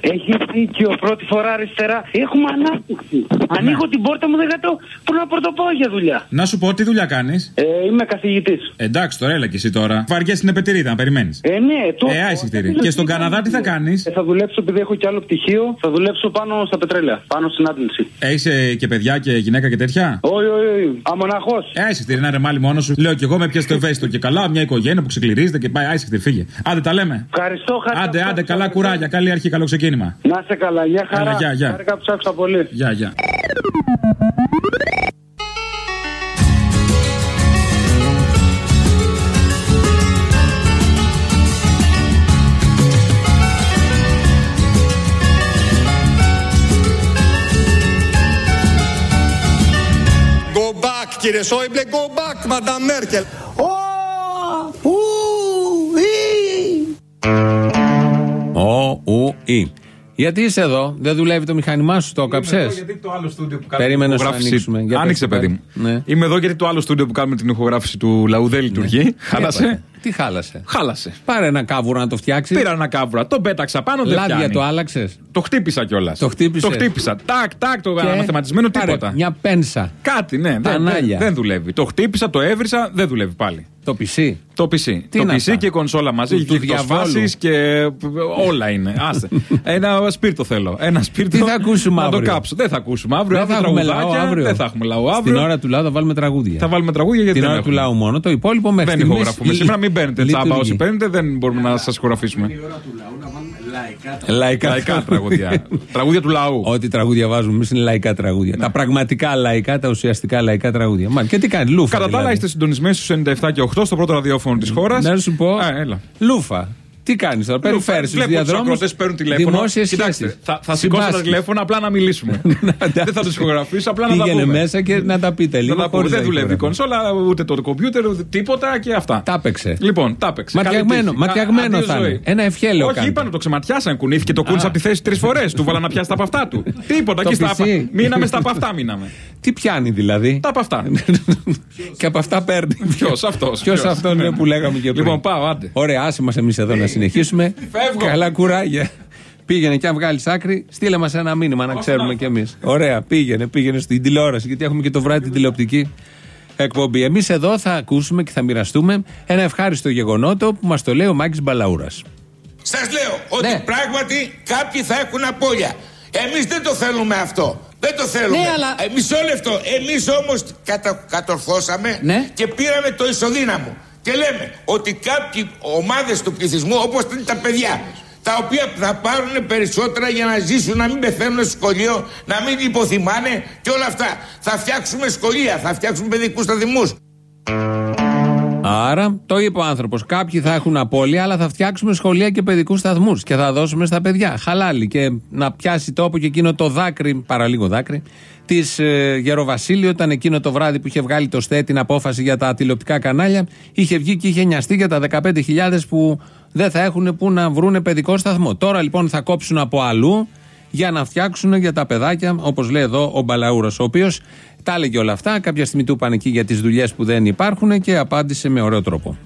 έχει δίκιο. Πρώτη φορά αριστερά. Έχουμε ανάπτυξη. Ανοίγω την πόρτα μου, δεν κατώ. Πού να πρωτοπάω για δουλειά. Να σου πω τι δουλειά κάνεις; Ε, είμαι καθηγητής. Εντάξει τώρα, έλα και εσύ τώρα. Βαριέ στην επετηρίδα, να περιμένεις. Ε, ναι, τώρα. Ε, άισιχτήρι. Και στον Καναδά τι θα κάνεις; Ε, θα δουλέψω επειδή έχω κι άλλο πτυχίο. Θα δουλέψω πάνω στα πετρέλαια. Πάνω στην άντληση. Έχει και παιδιά και γυναίκα και τέτοια; Όχι, όχι, όχι. Αμοναχός. Ε, άισιχτήρι, να ρεμάλι μόνος σου. Λέω κι εγώ με πιάσει το ευαίσθητο και καλά. Μια οικογένεια που ξεκληρίζεται και πάει. Άισιχτήρι, φύγε. Άντε τα λέμε. Ευχαριστώ, χαρά. Άντε, άντε, καλά κουράγια. Καλή αρχή, καλό ξεκίνημα. Να σε καλά, για χαρά. Έλα, γεια, γεια. Χάρηκα που σ' άκουσα πολύ. Γεια, γεια. Και δεν σού είπε κούβακ μα δαν μέρκελ Ο Ο Ε γιατί είσαι εδώ, δεν δουλεύει το μηχάνημά σου, το έκαψες; Γιατί το άλλο στούντιο που κάνουμε Περίμενες να σου ηχογράφηση- ανοίξουμε. Για Άνοιξε, πες, παιδί μου. Ναι. Είμαι εδώ γιατί το άλλο στούντιο που κάνουμε την ηχογράφηση του λαού δεν λειτουργεί. Χάλασε. Τι χάλασε; Χάλασε. Πάρε ένα κάβουρο να το φτιάξεις. Πήρα ένα κάβουρα, το πέταξα πάνω, δεν Λάδια πιάνει. το άλλαξες; Το χτύπησα κιόλας. Το χτύπησες; Το χτύπησα. Τάκ, τάκ, το Και αναθεματισμένο πάρε τίποτα. Μια πένσα. Κάτι, ναι, δεν, δεν, Πανάλια. δεν δουλεύει. Το χτύπησα, το έβρισα, δεν δουλεύει πάλι. Το PC. Το PC. Τι το είναι PC αυτά; και η κονσόλα μαζί. Του- και του διαβόλου. εκτοσφάσεις και όλα είναι. Άστε. Ένα σπίρτο θέλω. Ένα σπίρτο. Τι θα ακούσουμε να αύριο; το κάψω. Δεν θα ακούσουμε αύριο. Δεν θα αύριο έχουμε τραγουδάκια. λαό αύριο. Δεν θα έχουμε λαό Στην αύριο. ώρα του λαού θα βάλουμε τραγούδια. Θα βάλουμε τραγούδια γιατί Την δεν ώρα του έχουμε. λαού μόνο. Το υπόλοιπο μέχρι Δεν στιγμής ηχογραφούμε. λει- Σήμερα μην παίρνετε τσάμπα λειτουργεί. όσοι παίρνετε, δεν μπορούμε να σας ηχογραφήσουμε. Λαϊκά, Λαϊκά τραγούδια. τραγούδια του λαού. Ό,τι τραγούδια βάζουμε εμείς είναι λαϊκά τραγούδια. Τα πραγματικά λαϊκά, τα ουσιαστικά λαϊκά τραγούδια. Μα και τι κάνει, λούφα. Κατά τα άλλα δηλαδή. είστε συντονισμένοι στους 97 και 8 στο πρώτο ραδιόφωνο της χώρας. Να σου πω. Α, έλα. Λούφα. Τι κάνεις τώρα, περιφέρεις στου Βλέπω τους διαδρόμους. ακροατές παίρνουν τηλέφωνο. Δημόσιες Κοιτάξτε, σχέσεις. θα, θα σηκώσω τα τηλέφωνα απλά να μιλήσουμε. δεν θα του ηχογραφήσω, απλά να τα Πήγαινε πούμε. μέσα και να τα πείτε λίγο. Να τα πούμε. χωρίς Δεν να δουλεύει η ηχογραφεί. κονσόλα, ούτε το κομπιούτερ, ούτε τίποτα και αυτά. Τα έπαιξε. Λοιπόν, τα έπαιξε. Ματιαγμένο, Καλή τύχη. ματιαγμένο Αντίο θα είναι. ζωή. Ένα ευχέλαιο Όχι, κάντε. είπαν το ξεματιάσαν, κουνήθηκε το κούνησε από τη θέση τρεις φορές. του βάλα να πιάσει τα από αυτά του. Τίποτα, Το εκεί στα. PC. Μείναμε στα από αυτά, μείναμε. Τι πιάνει δηλαδή; Τα από αυτά. και από αυτά παίρνει. Ποιος; Αυτός. Ποιος αυτό είναι που λέγαμε και πριν. Λοιπόν, πάω, άντε. Ωραία, άσε μας εμείς εδώ να συνεχίσουμε. Φεύγω. Καλά κουράγια. Πήγαινε και αν βγάλεις άκρη, στείλε μας ένα μήνυμα να ξέρουμε κι εμείς. Ωραία, πήγαινε, πήγαινε στην τηλεόραση, γιατί έχουμε και το βράδυ την τηλεοπτική εκπομπή. Εμείς εδώ θα ακούσουμε και θα μοιραστούμε ένα ευχάριστο γεγονότο που μας το λέει ο Μάκης Μπαλαούρας. Σας λέω ότι Ναι. πράγματι κάποιοι θα έχουν απώλεια. Εμείς δεν το θέλουμε αυτό. Δεν το θέλουμε. Ναι, αλλά- Ε, μισό λεπτό. Εμείς όμως κατα... κατορθώσαμε Ναι. και πήραμε το ισοδύναμο. Και λέμε ότι κάποιοι ομάδες του πληθυσμού, όπως είναι τα παιδιά, τα οποία θα πάρουν περισσότερα για να ζήσουν, να μην πεθαίνουν στο σχολείο, να μην υποθυμάνε και όλα αυτά. Θα φτιάξουμε σχολεία, θα φτιάξουμε παιδικούς σταθμούς. Άρα, το είπε ο άνθρωπος. Κάποιοι θα έχουν απώλεια, αλλά θα φτιάξουμε σχολεία και παιδικούς σταθμούς και θα δώσουμε στα παιδιά. Χαλάλι. Και να πιάσει τόπο και εκείνο το δάκρυ, παραλίγο δάκρυ, της ε, Γεροβασίλειο, όταν εκείνο το βράδυ που είχε βγάλει το ΣΤΕ την απόφαση για τα τηλεοπτικά κανάλια, είχε βγει και είχε νοιαστεί για τα 15.000 που δεν θα έχουν που να βρούνε παιδικό σταθμό. Τώρα λοιπόν θα κόψουν από αλλού για να φτιάξουν για τα παιδάκια, όπως λέει εδώ ο Μπαλαούρο, ο οποίος τα έλεγε όλα αυτά. Κάποια στιγμή του είπαν εκεί για τις δουλειές που δεν υπάρχουν και απάντησε με ωραίο τρόπο.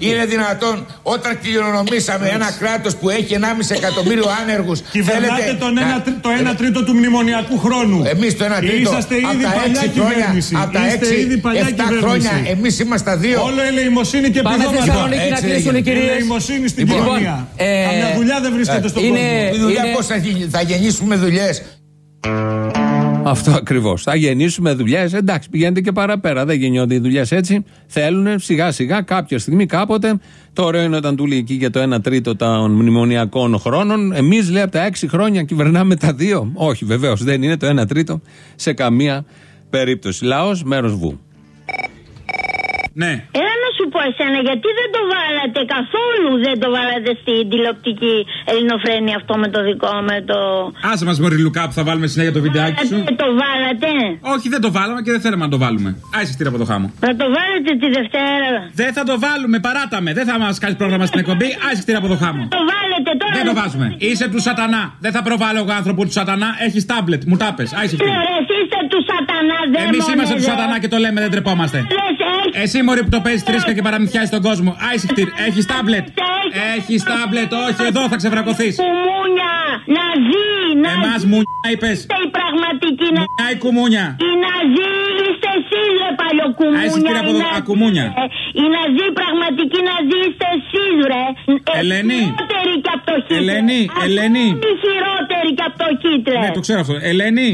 Είναι δυνατόν όταν κληρονομήσαμε ένα κράτος που έχει 1,5 εκατομμύριο άνεργους Κυβερνάτε τον να- ένα, τρι- το 1 τρίτο του μνημονιακού χρόνου. Εμείς το 1 τρίτο Είσαστε από ήδη τα παλιά έξι χρόνια, κυβέρνηση. από τα Είστε έξι, ήδη παλιά εφτά κυβέρνηση. χρόνια εμείς είμαστε δύο. Όλο ελεημοσύνη και Πάμε επιδόματα. Θεσσαλονίκη να Έτσι κλείσουν οι λέγεται. κυρίες. Ελεημοσύνη στην Λοιπόν, κοινωνία. ε, Καμιά δουλειά δεν βρίσκεται στον είναι- κόσμο. Η δουλειά είναι- πώς θα, γίνει- θα γεννήσουμε δουλειές. Αυτό ακριβώς. Θα γεννήσουμε δουλειές. Εντάξει, πηγαίνετε και παραπέρα. Δεν γεννιόνται οι δουλειές έτσι. Θέλουν σιγά σιγά κάποια στιγμή κάποτε. Το ωραίο είναι όταν του λέει εκεί για το 1 τρίτο των μνημονιακών χρόνων. Εμείς λέει από τα 6 χρόνια κυβερνάμε τα 2. Όχι, βεβαίως δεν είναι το 1 τρίτο σε καμία περίπτωση. Λαός, μέρος βου. Ναι. Έλα να πω εσένα, γιατί δεν το βάλατε καθόλου, δεν το βάλατε στην τηλεοπτική ελληνοφρένη αυτό με το δικό με το. Άσε μας Μωρή Λουκά που θα βάλουμε συνέχεια το βιντεάκι σου. Δεν το βάλατε. Όχι, δεν το βάλαμε και δεν θέλαμε να το βάλουμε. Άσε χτύρα από το χάμο. Θα το βάλετε τη Δευτέρα. Δεν θα το βάλουμε, παράταμε. Δεν θα μας κάνεις πρόγραμμα στην εκπομπή. Άσε χτύρα από το χάμο. Το βάλετε τώρα. Δεν το βάζουμε. Είσαι του σατανά. Δεν θα προβάλλω εγώ άνθρωπο του σατανά. Έχεις τάμπλετ. Μου τα πες. Άσε Ναι, χτύρα. ρε, Εσείς είστε του σατανά, δεν Εμεί είμαστε του σατανά και το λέμε, δεν τρεπόμαστε. Εσύ μωρή που το παίζεις τρίσκα και παραμυθιάζεις τον κόσμο. Άισε χτύρ. Έχεις τάμπλετ. Έχεις τάμπλετ. Όχι, εδώ θα ξεβρακωθείς. Κουμούνια, να ζει, να Εμάς ζει. μου είπες. Είστε οι πραγματικοί να Μουνιά η κουμούνια; Οι Ναζί είστε εσείς, ρε Άισε παλιοκουμούνια. χτύρ από οι το Ναζί. ακουμούνια. Ε, Οι Ναζί, πραγματικοί Ναζί είστε εσείς, ρε. Ε, Ελένη. Χειρότεροι και από το Χίτλερ. Ελένη, Ελένη. Ακόμη χειρότεροι και από το Χίτλερ. Ναι, το ξέρω αυτό. Ελένη.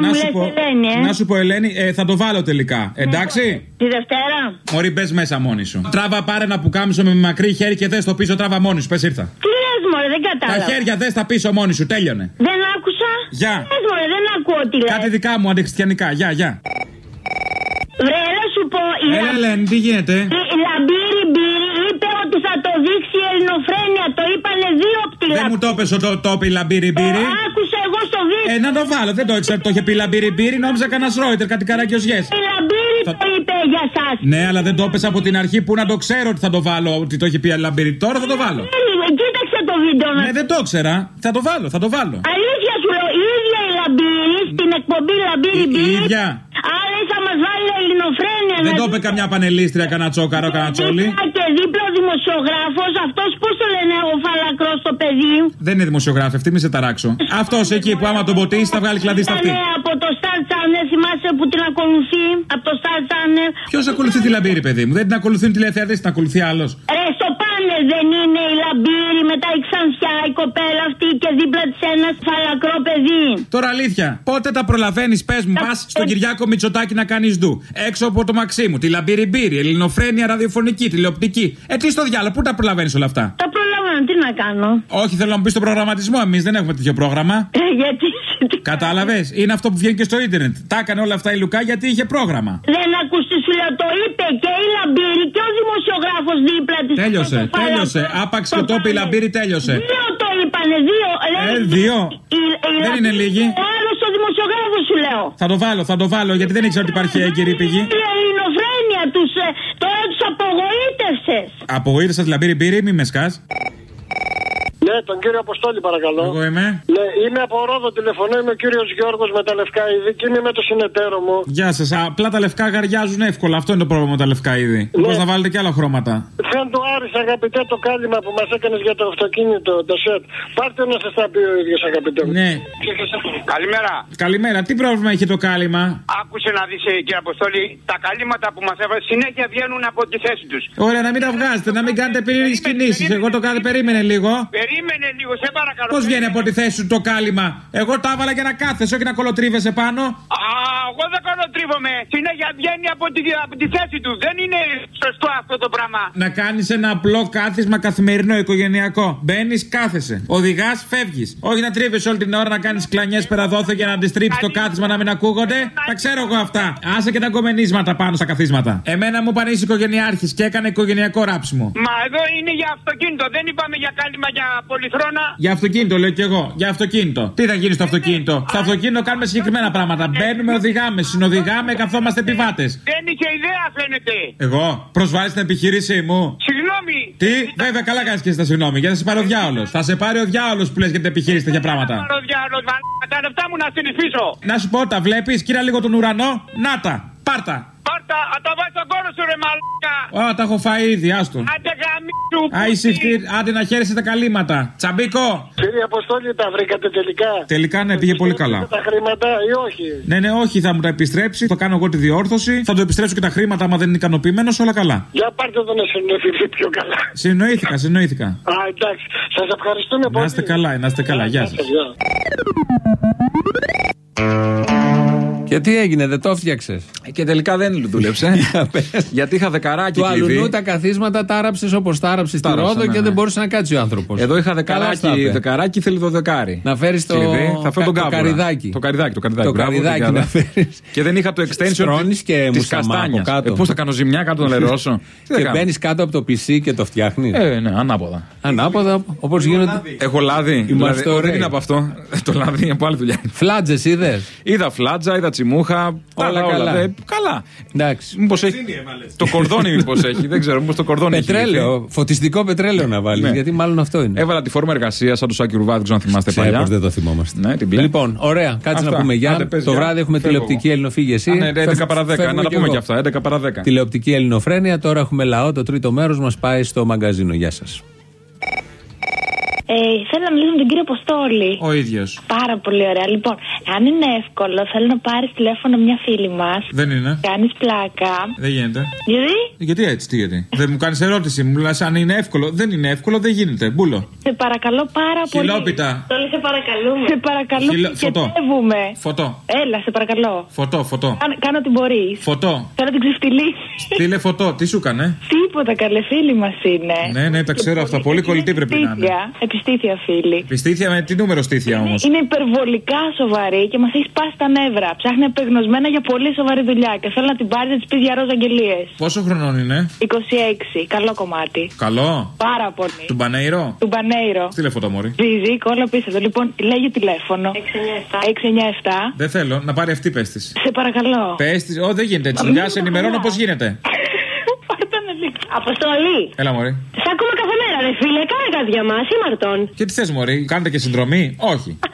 Να τώρα μου λες Ελένη, ε. να σου πω, Ελένη, ε, θα το βάλω τελικά. Εντάξει; Τη Δευτέρα. Μωρή, μπε μέσα μόνη σου. Τράβα πάρε ένα πουκάμισο με μακρύ χέρι και δες το πίσω, τράβα μόνη σου. Πες ήρθα. Τι λες μωρέ, δεν Τα κατάλαβα. χέρια δες τα πίσω μόνη σου, τέλειωνε. Δεν άκουσα. Γεια. Τι λες μωρέ, δεν ακούω τι λες. Κάτι δικά μου αντιχριστιανικά. Γεια, γεια. Βρε, να σου πω, η, Έλα, Λα- Ελένη, τι γίνεται; η, η Λαμπύρη Μπύρη είπε ότι θα το δείξει η ελληνοφρένεια. Το είπανε δύο από τη Δεν μου το έπεσε το τόπι λαμπύρι μπύρι. Ε, άκουσα εγώ στο βίντεο. Ε, να το βάλω, δεν το ήξερα. Το είχε πει λαμπύρι μπύρι, νόμιζα κανένας ρόιτερ, κάτι καρακιοζιέ. Η Λαμπύρη το είπε για σας. Ναι, αλλά δεν το έπεσα από την αρχή που να το ξέρω ότι θα το βάλω, ότι το είχε πει λαμπύρι. Τώρα θα το βάλω. Ε, Κοίταξε το βίντεο να Ναι, δεν το ήξερα. Θα το βάλω, θα το βάλω. Αλήθεια σου λέω, η ίδια η Λαμπύρη στην εκπομπή Λαμπύρη Η- η Μπύρη. ίδια. Άρα θα μας βάλει ελληνοφρένεια. Δεν να το είπε δει- καμιά πανελίστρια, κανένα τσόκαρο, κανένα τσόλι. Δίπλα Και δίπλα ο δημοσιογράφος, αυτός πώς το λένε, ο φαλακρός στο παιδί. Δεν είναι δημοσιογράφη αυτή, μη σε ταράξω. Αυτός εκεί που άμα τον ποτίσει θα βγάλει κλαδί στα αυτή. Ήταν από το Star Channel, θυμάσαι που την ακολουθεί; Από το Star Channel. Ποιος ακολουθεί τη λαμπύρη, παιδί μου; Δεν την ακολουθούν τηλεθεατές, την ακολουθεί άλλος. Ρε, στο πάνελ δεν είναι η Λαμπύρη, μετά η Ξανθιά, η κοπέλα αυτή και δίπλα της ένας φαλακρό παιδί. Τώρα αλήθεια, πότε τα προλαβαίνεις, πες μου, πας στον Κυριάκο Μητσοτάκη να κάνεις ντου. Έξω από το Μαξίμου, τη λαμπύρη μπύρη, ελληνοφρένεια ραδιοφωνική, τηλεοπτική. Ε, τι στο διάλογο, πού τα προλαβαίνεις όλα αυτά; Τα προλαβαίνω, τι να κάνω. Όχι, θέλω να μου πεις στον προγραμματισμό, εμείς δεν έχουμε τέτοιο πρόγραμμα. Ε, γιατί. Κατάλαβες, είναι αυτό που βγαίνει και στο ίντερνετ. Τα έκανε όλα αυτά η Λουκά γιατί είχε πρόγραμμα. Δεν ακούστη, σου λέω, το είπε και η Λαμπύρη και ο δημοσιογράφος δίπλα της. Τέλειωσε, τέλειωσε. Άπαξ και το είπε η λαμπύρη, τέλειωσε. Δύο το είπανε, δύο. Ε, Λέει, δύο. η- η Δεν Λαμπύρη- είναι λίγοι. Ο άλλος ο δημοσιογράφος σου λέω. Θα το βάλω, θα το βάλω γιατί δεν ήξερα ότι υπάρχει έγκυρη πηγή. Η ελληνοφρένεια τους τώρα τους απογοήτευσες. Απογοήτευσα τη λαμπύρη μπύρη, μη με σκάς. Ναι, τον κύριο Αποστόλη παρακαλώ. Εγώ είμαι. Ναι, είμαι από Ρόδο, τηλεφωνώ, είμαι ο κύριος Γιώργος με τα λευκά είδη και είμαι με το συνεταίρο μου. Γεια σας. Απλά τα λευκά γαριάζουν εύκολα. Αυτό είναι το πρόβλημα με τα λευκά είδη. Ναι. Πώ να βάλετε και άλλα χρώματα. Φαν του Άρης αγαπητέ το κάλυμα που μας έκανες για το αυτοκίνητο, το σετ. Πάρτε να σας τα πει ο ίδιος αγαπητέ μου. Ναι. Καλημέρα. Καλημέρα. Τι πρόβλημα έχει το κάλυμα; Άκουσε να δεις, κύριε Αποστόλη, τα καλύματα που μας έβαλες συνέχεια βγαίνουν από τη θέση τους. Ωραία, να μην τα βγάζετε, να μην κάνετε περίεργε κινήσεις. Εγώ το κάνω, περίμενε λίγο. Περίμενε λίγο, σε παρακαλώ. Πώς βγαίνει από τη θέση σου το κάλυμα; Εγώ τα έβαλα για να κάθεσαι, όχι να κολοτρίβεσαι πάνω. Α, εγώ δεν κολοτρίβομαι. Συνέχεια βγαίνει από τη, από τη θέση τους. Δεν είναι σωστό αυτό το πράγμα. Να κάνεις ένα απλό κάθισμα καθημερινό οικογενειακό. Μπαίνεις, κάθεσαι. Οδηγάς, φεύγεις. Όχι να τρίβεις όλη την ώρα να κάνεις κλανιές περαδόθο για να αντιστρίψει το κάθισμα να μην ακούγονται. Τα ξέρω εγώ αυτά. Άσε και τα κομμενίσματα πάνω στα καθίσματα. Εμένα μου είπαν είσαι οικογενειάρχης και έκανε οικογενειακό ράψιμο. Μα εδώ είναι για αυτοκίνητο. Δεν είπαμε για κάλυμα για πολυθρόνα. Για αυτοκίνητο λέω κι εγώ. Για αυτοκίνητο. Τι θα γίνει στο αυτοκίνητο; Στο αυτοκίνητο κάνουμε συγκεκριμένα πράγματα. Μπαίνουμε, οδηγάμε, συνοδηγάμε, καθόμαστε επιβάτες. Δεν είχε ιδέα φαίνεται. Εγώ προσβάλλεις την επιχείρησή μου. Συγγνώμη. Τι, βέβαια, καλά κάνεις και στα συγγνώμη. Γιατί θα σε πάρει ο διάολος. Θα σε πάρει ο διάολος που λες για την επιχείρηση τέτοια πράγματα. Πάρω διάλογο, μα- τα λεφτά μου να συνηθίσω. Να σου πω, τα βλέπεις, κύρα λίγο τον ουρανό. Να τα, πάρτα. Πάρτα, α τα βάζει στον κόρο σου, ρε μαλάκα. Ω, τα έχω φάει ήδη, άστο. Άντε γαμίσου. Άισι, άντε να χαίρεσαι τα καλύματα. Τσαμπίκο. Κύριε Αποστόλη, τα βρήκατε τελικά; Τελικά ναι, πήγε πολύ καλά. Τα χρήματα ή όχι; Ναι, ναι, όχι, θα μου τα επιστρέψει. Θα κάνω εγώ τη διόρθωση. Θα το επιστρέψω και τα χρήματα, άμα δεν είναι ικανοποιημένος, όλα καλά. Για πάρτε το να συνοηθηθεί πιο καλά. Συνοήθηκα, συνοήθηκα. Α, εντάξει. Σας ευχαριστούμε πολύ. Να είστε καλά, να είστε καλά. Γεια σας. Γεια. Και Γιατί έγινε, δεν το φτιάξε. Και τελικά δεν δούλεψε. Γιατί είχα δεκαράκι Του κλειδί. αλουνού τα καθίσματα τα άραψες όπως τα άραψες στη Τα άραψα, Ρόδο ναι, και ναι. δεν μπορούσε να κάτσει ο άνθρωπος. Εδώ είχα δεκαράκι, δεκαράκι θέλει το δεκάρι. Να φέρεις το, Κλειδί. Θα φέρω τον το κάβουρα. καριδάκι. Το καριδάκι, το καριδάκι. Το μπράβο, καριδάκι την να κάδα. φέρεις. Και δεν είχα το extension Στρώνεις και της μουσαμά από καστάνιας. κάτω. Ε, Πώς θα κάνω ζημιά, κάτω να λερώσω. Τι θα Και κάνω; μπαίνεις κάτω από το PC και το φτιάχνεις. Ε, ναι, ανάποδα. Ανάποδα, όπως γίνονται. Έχω λάδι. Δηλαδή, Είμαστε ο, ωραίοι. δεν είναι από αυτό. Το λάδι είναι από άλλη δουλειά. Φλάτζες είδες; Είδα φλάτζα, είδα τσιμούχα. Όλα τα καλά. Δε- καλά. Εντάξει. Μήπως έχει. Το κορδόνι μήπως έχει. Δεν ξέρω, μήπως το κορδόνι έχει. Πετρέλαιο, λυθεί. φωτιστικό πετρέλαιο να βάλεις. Ναι. Γιατί μάλλον αυτό είναι. Έβαλα τη φόρμα εργασίας σαν το Σάκη Ρουβά, δεν ξέρω αν θυμάστε Ξέρω παλιά. πως δεν το θυμόμαστε. Ναι, την μπλε. Λοιπόν, ωραία. Κάτσε Αυτά. να πούμε γεια. Άντε, πες το γεια. βράδυ έχουμε Φεύγω τηλεοπτική ελληνοφύγεση. Α, ναι, 11 παρά 10. Να τα πούμε και αυτά. 11 παρά 10. Τηλεοπτική ελληνοφρένεια. Τώρα έχουμε λαό. Το τρίτο μέρος μας πάει στο μαγκαζίνο. Γεια σας. Ε, θέλω να μιλήσω με τον κύριο Αποστόλη. Ο ίδιος. Πάρα πολύ ωραία. Λοιπόν, αν είναι εύκολο, θέλω να πάρεις τηλέφωνο μια φίλη μας. Δεν είναι. Κάνεις πλάκα. Δεν γίνεται. Γιατί; Γιατί έτσι, τι γιατί. δεν μου κάνεις ερώτηση, μου λες αν είναι εύκολο. Δεν είναι εύκολο, δεν γίνεται. Μπούλο. Σε παρακαλώ πάρα πολύ. Χιλόπιτα. Όλοι σε παρακαλούμε. Σε παρακαλώ. Χιλο- φωτό. Κετεύουμε. Φωτό. Έλα, σε παρακαλώ. Φωτό, φωτό. Κάν- Κάνω ό,τι μπορείς. Φωτό. Θέλω να την ξεφτυλίσει. Στείλε φωτό, τι σου έκανε. Τίποτα, καλέ φίλη μας είναι. Ναι, ναι, τα ξέρω αυτά. Πολύ κολλητή πρέπει να είναι. Επιστήθεια, επιστήθεια φίλη. Πιστήθεια με τι νούμερο στήθια όμως; Είναι υπερβολικά σοβαρή και μας έχει σπάσει τα νεύρα. Ψάχνει απεγνωσμένα για πολύ σοβαρή δουλειά και θέλω να την πάρει να της πει για ροζ αγγελίες. Πόσο χρονών είναι; 26, καλό κομμάτι. Καλό; Πάρα πολύ. Του Μπανέιρο; Του Μπανέιρο. Στείλε φωτό, Μωρή. Ζήζι, κόλλα πίσω εδώ. Λοιπόν, λέγει τηλέφωνο. 697. 697. Δεν θέλω, να πάρει αυτή πες της. Σε παρακαλώ. Πες της, Ω, δεν γίνεται έτσι. Δουλειά, σε ενημερώνω πώς γίνεται. Αποστολή. Έλα, Μωρή. Σ' ακούμε κάθε μέρα, ρε φίλε. Κάνε κάτι για μας, ήμαρτον. Και τι θες, Μωρή, κάνετε και συνδρομή; Όχι.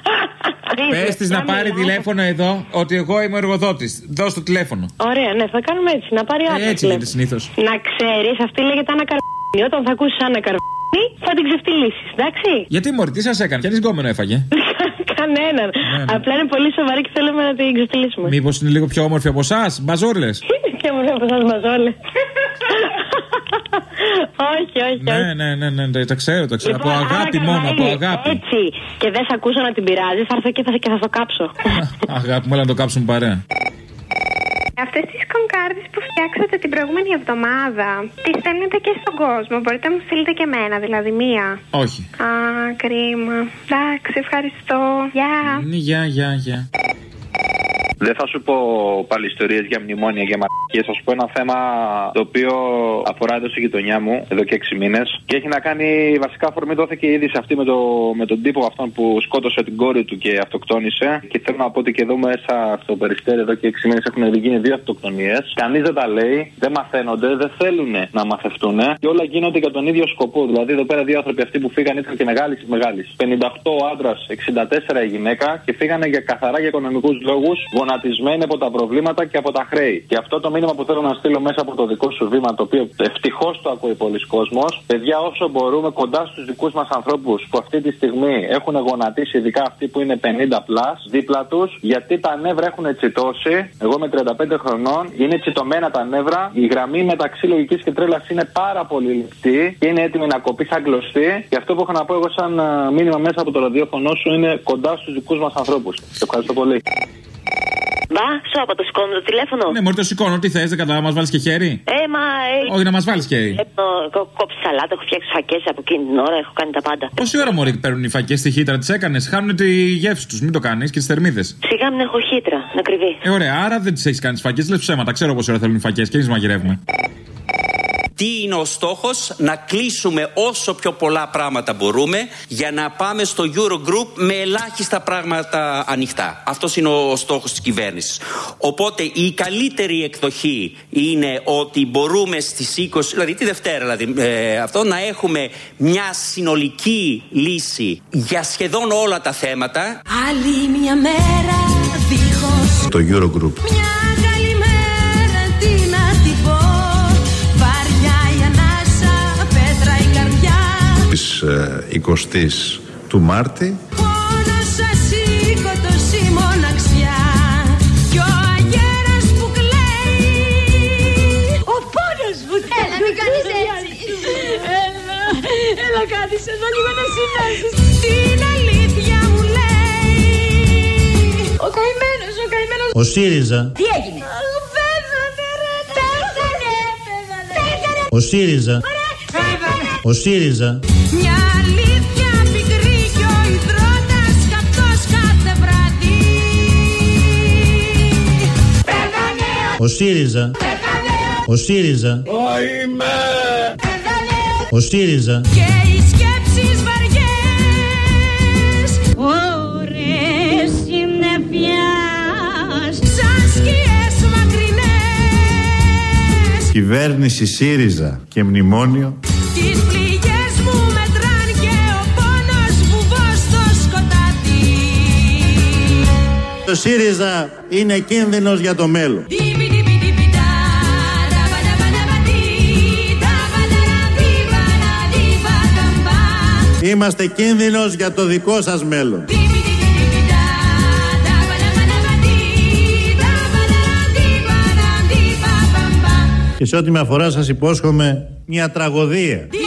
Πες της να πάρει τηλέφωνο εδώ ότι εγώ είμαι ο εργοδότης. Δώσ' το τηλέφωνο. Ωραία, ναι, θα κάνουμε έτσι. Να πάρει άδεια. Ε, έτσι γίνεται συνήθως. Να ξέρεις, αυτή λέγεται ανακαρβίνη. Όταν θα ακούσεις ανακαρβίνη, θα την ξεφτυλίσεις, εντάξει. Γιατί Μωρή, τι σας έκανε, κανείς γκόμενο έφαγε. Κανέναν. ναι. Απλά είναι πολύ σοβαρή και θέλουμε να την ξεφτυλίσουμε. Μήπως είναι λίγο πιο όμορφη από εσάς, μπαζόρλε. Και μου λέει από εσάς μα όλε. όχι, όχι, όχι. Ναι, ναι, ναι, ναι, ναι, τα ξέρω, τα ξέρω. Από Λοιπόν, αγάπη άρα, μόνο, από Καραμέλη, αγάπη. Έτσι. Και δεν θα ακούσω να την πειράζει, θα έρθω και θα, και θα στο κάψω. Αγάπη μου, έλα να το κάψουμε παρέα. Αυτές τις κονκάρδες που φτιάξατε την προηγούμενη εβδομάδα, τις στέλνετε και στον κόσμο. Μπορείτε να μου στείλετε και εμένα, δηλαδή μία. Όχι. Α, κρίμα. Εντάξει, ευχαριστώ. Γεια. Ναι, Γεια, γεια, γεια. Δεν θα σου πω πάλι ιστορίες για μνημόνια, για μαρκίε. Θα σου πω ένα θέμα το οποίο αφορά εδώ στη γειτονιά μου εδώ και 6 μήνες και έχει να κάνει βασικά αφορμή δόθηκε η είδηση αυτή με, το, με τον τύπο αυτόν που σκότωσε την κόρη του και αυτοκτόνησε. Και θέλω να πω ότι και εδώ μέσα στο περιστέρι εδώ και 6 μήνες έχουν γίνει δύο αυτοκτονίες. Κανείς δεν τα λέει, δεν μαθαίνονται, δεν θέλουν να μαθευτούν και όλα γίνονται για τον ίδιο σκοπό. Δηλαδή εδώ πέρα δύο άνθρωποι αυτοί που φύγαν ήταν και μεγάλης μεγάλης. 58 ο άντρας, 64 η γυναίκα και φύγανε για καθαρά για οικονομικούς λόγους, γονατισμένοι από τα προβλήματα και από τα χρέη. Και αυτό το μήνυμα που θέλω να στείλω μέσα από το δικό σου βήμα, το οποίο ευτυχώς το ακούει πολλοί κόσμος, παιδιά, όσο μπορούμε κοντά στους δικούς μας ανθρώπους που αυτή τη στιγμή έχουν γονατίσει, ειδικά αυτοί που είναι 50 plus, δίπλα τους, γιατί τα νεύρα έχουν τσιτώσει. Εγώ με 35 χρονών είναι τσιτωμένα τα νεύρα. Η γραμμή μεταξύ λογικής και τρέλας είναι πάρα πολύ λεπτή και είναι έτοιμη να κοπεί σαν κλωστή. Και αυτό που έχω να πω εγώ σαν α, μήνυμα μέσα από το ραδιόφωνο σου είναι κοντά στους δικούς μας ανθρώπους. Ευχαριστώ πολύ. Μπα, σου από το σηκώνω το τηλέφωνο. Ναι, Μωρή, το σηκώνω, τι θες, δεν κατάλαβα, μας βάλεις και χέρι; Ε, μα. Ε, Όχι, να μας βάλεις χέρι. Έχω έχω κόψεις σαλάτα, έχω φτιάξει φακές από εκείνη την ώρα, έχω κάνει τα πάντα. Πόση ώρα μωρή παίρνουν οι φακές στη χύτρα, τις έκανες, χάνουν τη γεύση τους, μην το κάνεις και τις θερμίδες. Σιγά μην έχω χύτρα, να κρυβεί. Ε, ωραία, άρα δεν τις έχεις κάνει τις φακές, λες ψέματα, ξέρω πόση ώρα θέλουν οι φακές και εμείς μαγειρεύουμε. Τι είναι ο στόχος; Να κλείσουμε όσο πιο πολλά πράγματα μπορούμε για να πάμε στο Eurogroup με ελάχιστα πράγματα ανοιχτά. Αυτός είναι ο στόχος της κυβέρνησης. Οπότε η καλύτερη εκδοχή είναι ότι μπορούμε στις 20, δηλαδή τη Δευτέρα δηλαδή, ε, αυτό, να έχουμε μια συνολική λύση για σχεδόν όλα τα θέματα Άλλη μια μέρα δίχως Το Eurogroup. Μια Της ε, 20ης του Μάρτη. Πόνος σας σήκω τόση μοναξιά Κι ο αγέρας που κλαίει Ο πόνος μου Έλα μην κάνεις έτσι Έλα, έλα κάθισε εδώ λίγο να συνάσεις Την αλήθεια μου λέει Ο καημένος, ο καημένος. Ο ΣΥΡΙΖΑ. Τι έγινε; Πέθανε, ρε. Πέθανε. Πέθανε. Ο ΣΥΡΙΖΑ. Ο ΣΥΡΙΖΑ. Μια αλήθεια πικρή κι ο υδρότας καυτός κάθε βράδυ. Πέθανε. Ο ΣΥΡΙΖΑ. Ο ΣΥΡΙΖΑ. Ο ΣΥΡΙΖΑ. Και οι σκέψεις βαριές Ωρες συννεφιάς Σαν σκιές μακρινές Κυβέρνηση ΣΥΡΙΖΑ και μνημόνιο. Το ΣΥΡΙΖΑ είναι κίνδυνος για το μέλλον. Τιπι, τιπι, τιπι, τα, τα, πα, τα, πα, τα, πα, τι, τα, πα, τα, ρα, τι, πα, τα, τι, πα, τα, πα. Είμαστε κίνδυνος για το δικό σας μέλλον. Τιπι, τιπι, τιπι, τα, τα, πα, τα, πα, τα, πα, τι, τα, πα, τα, ρα, τι, πα, τα, τι, πα, πα, πα. Και σε ό,τι με αφορά σας υπόσχομαι μια τραγωδία. Τι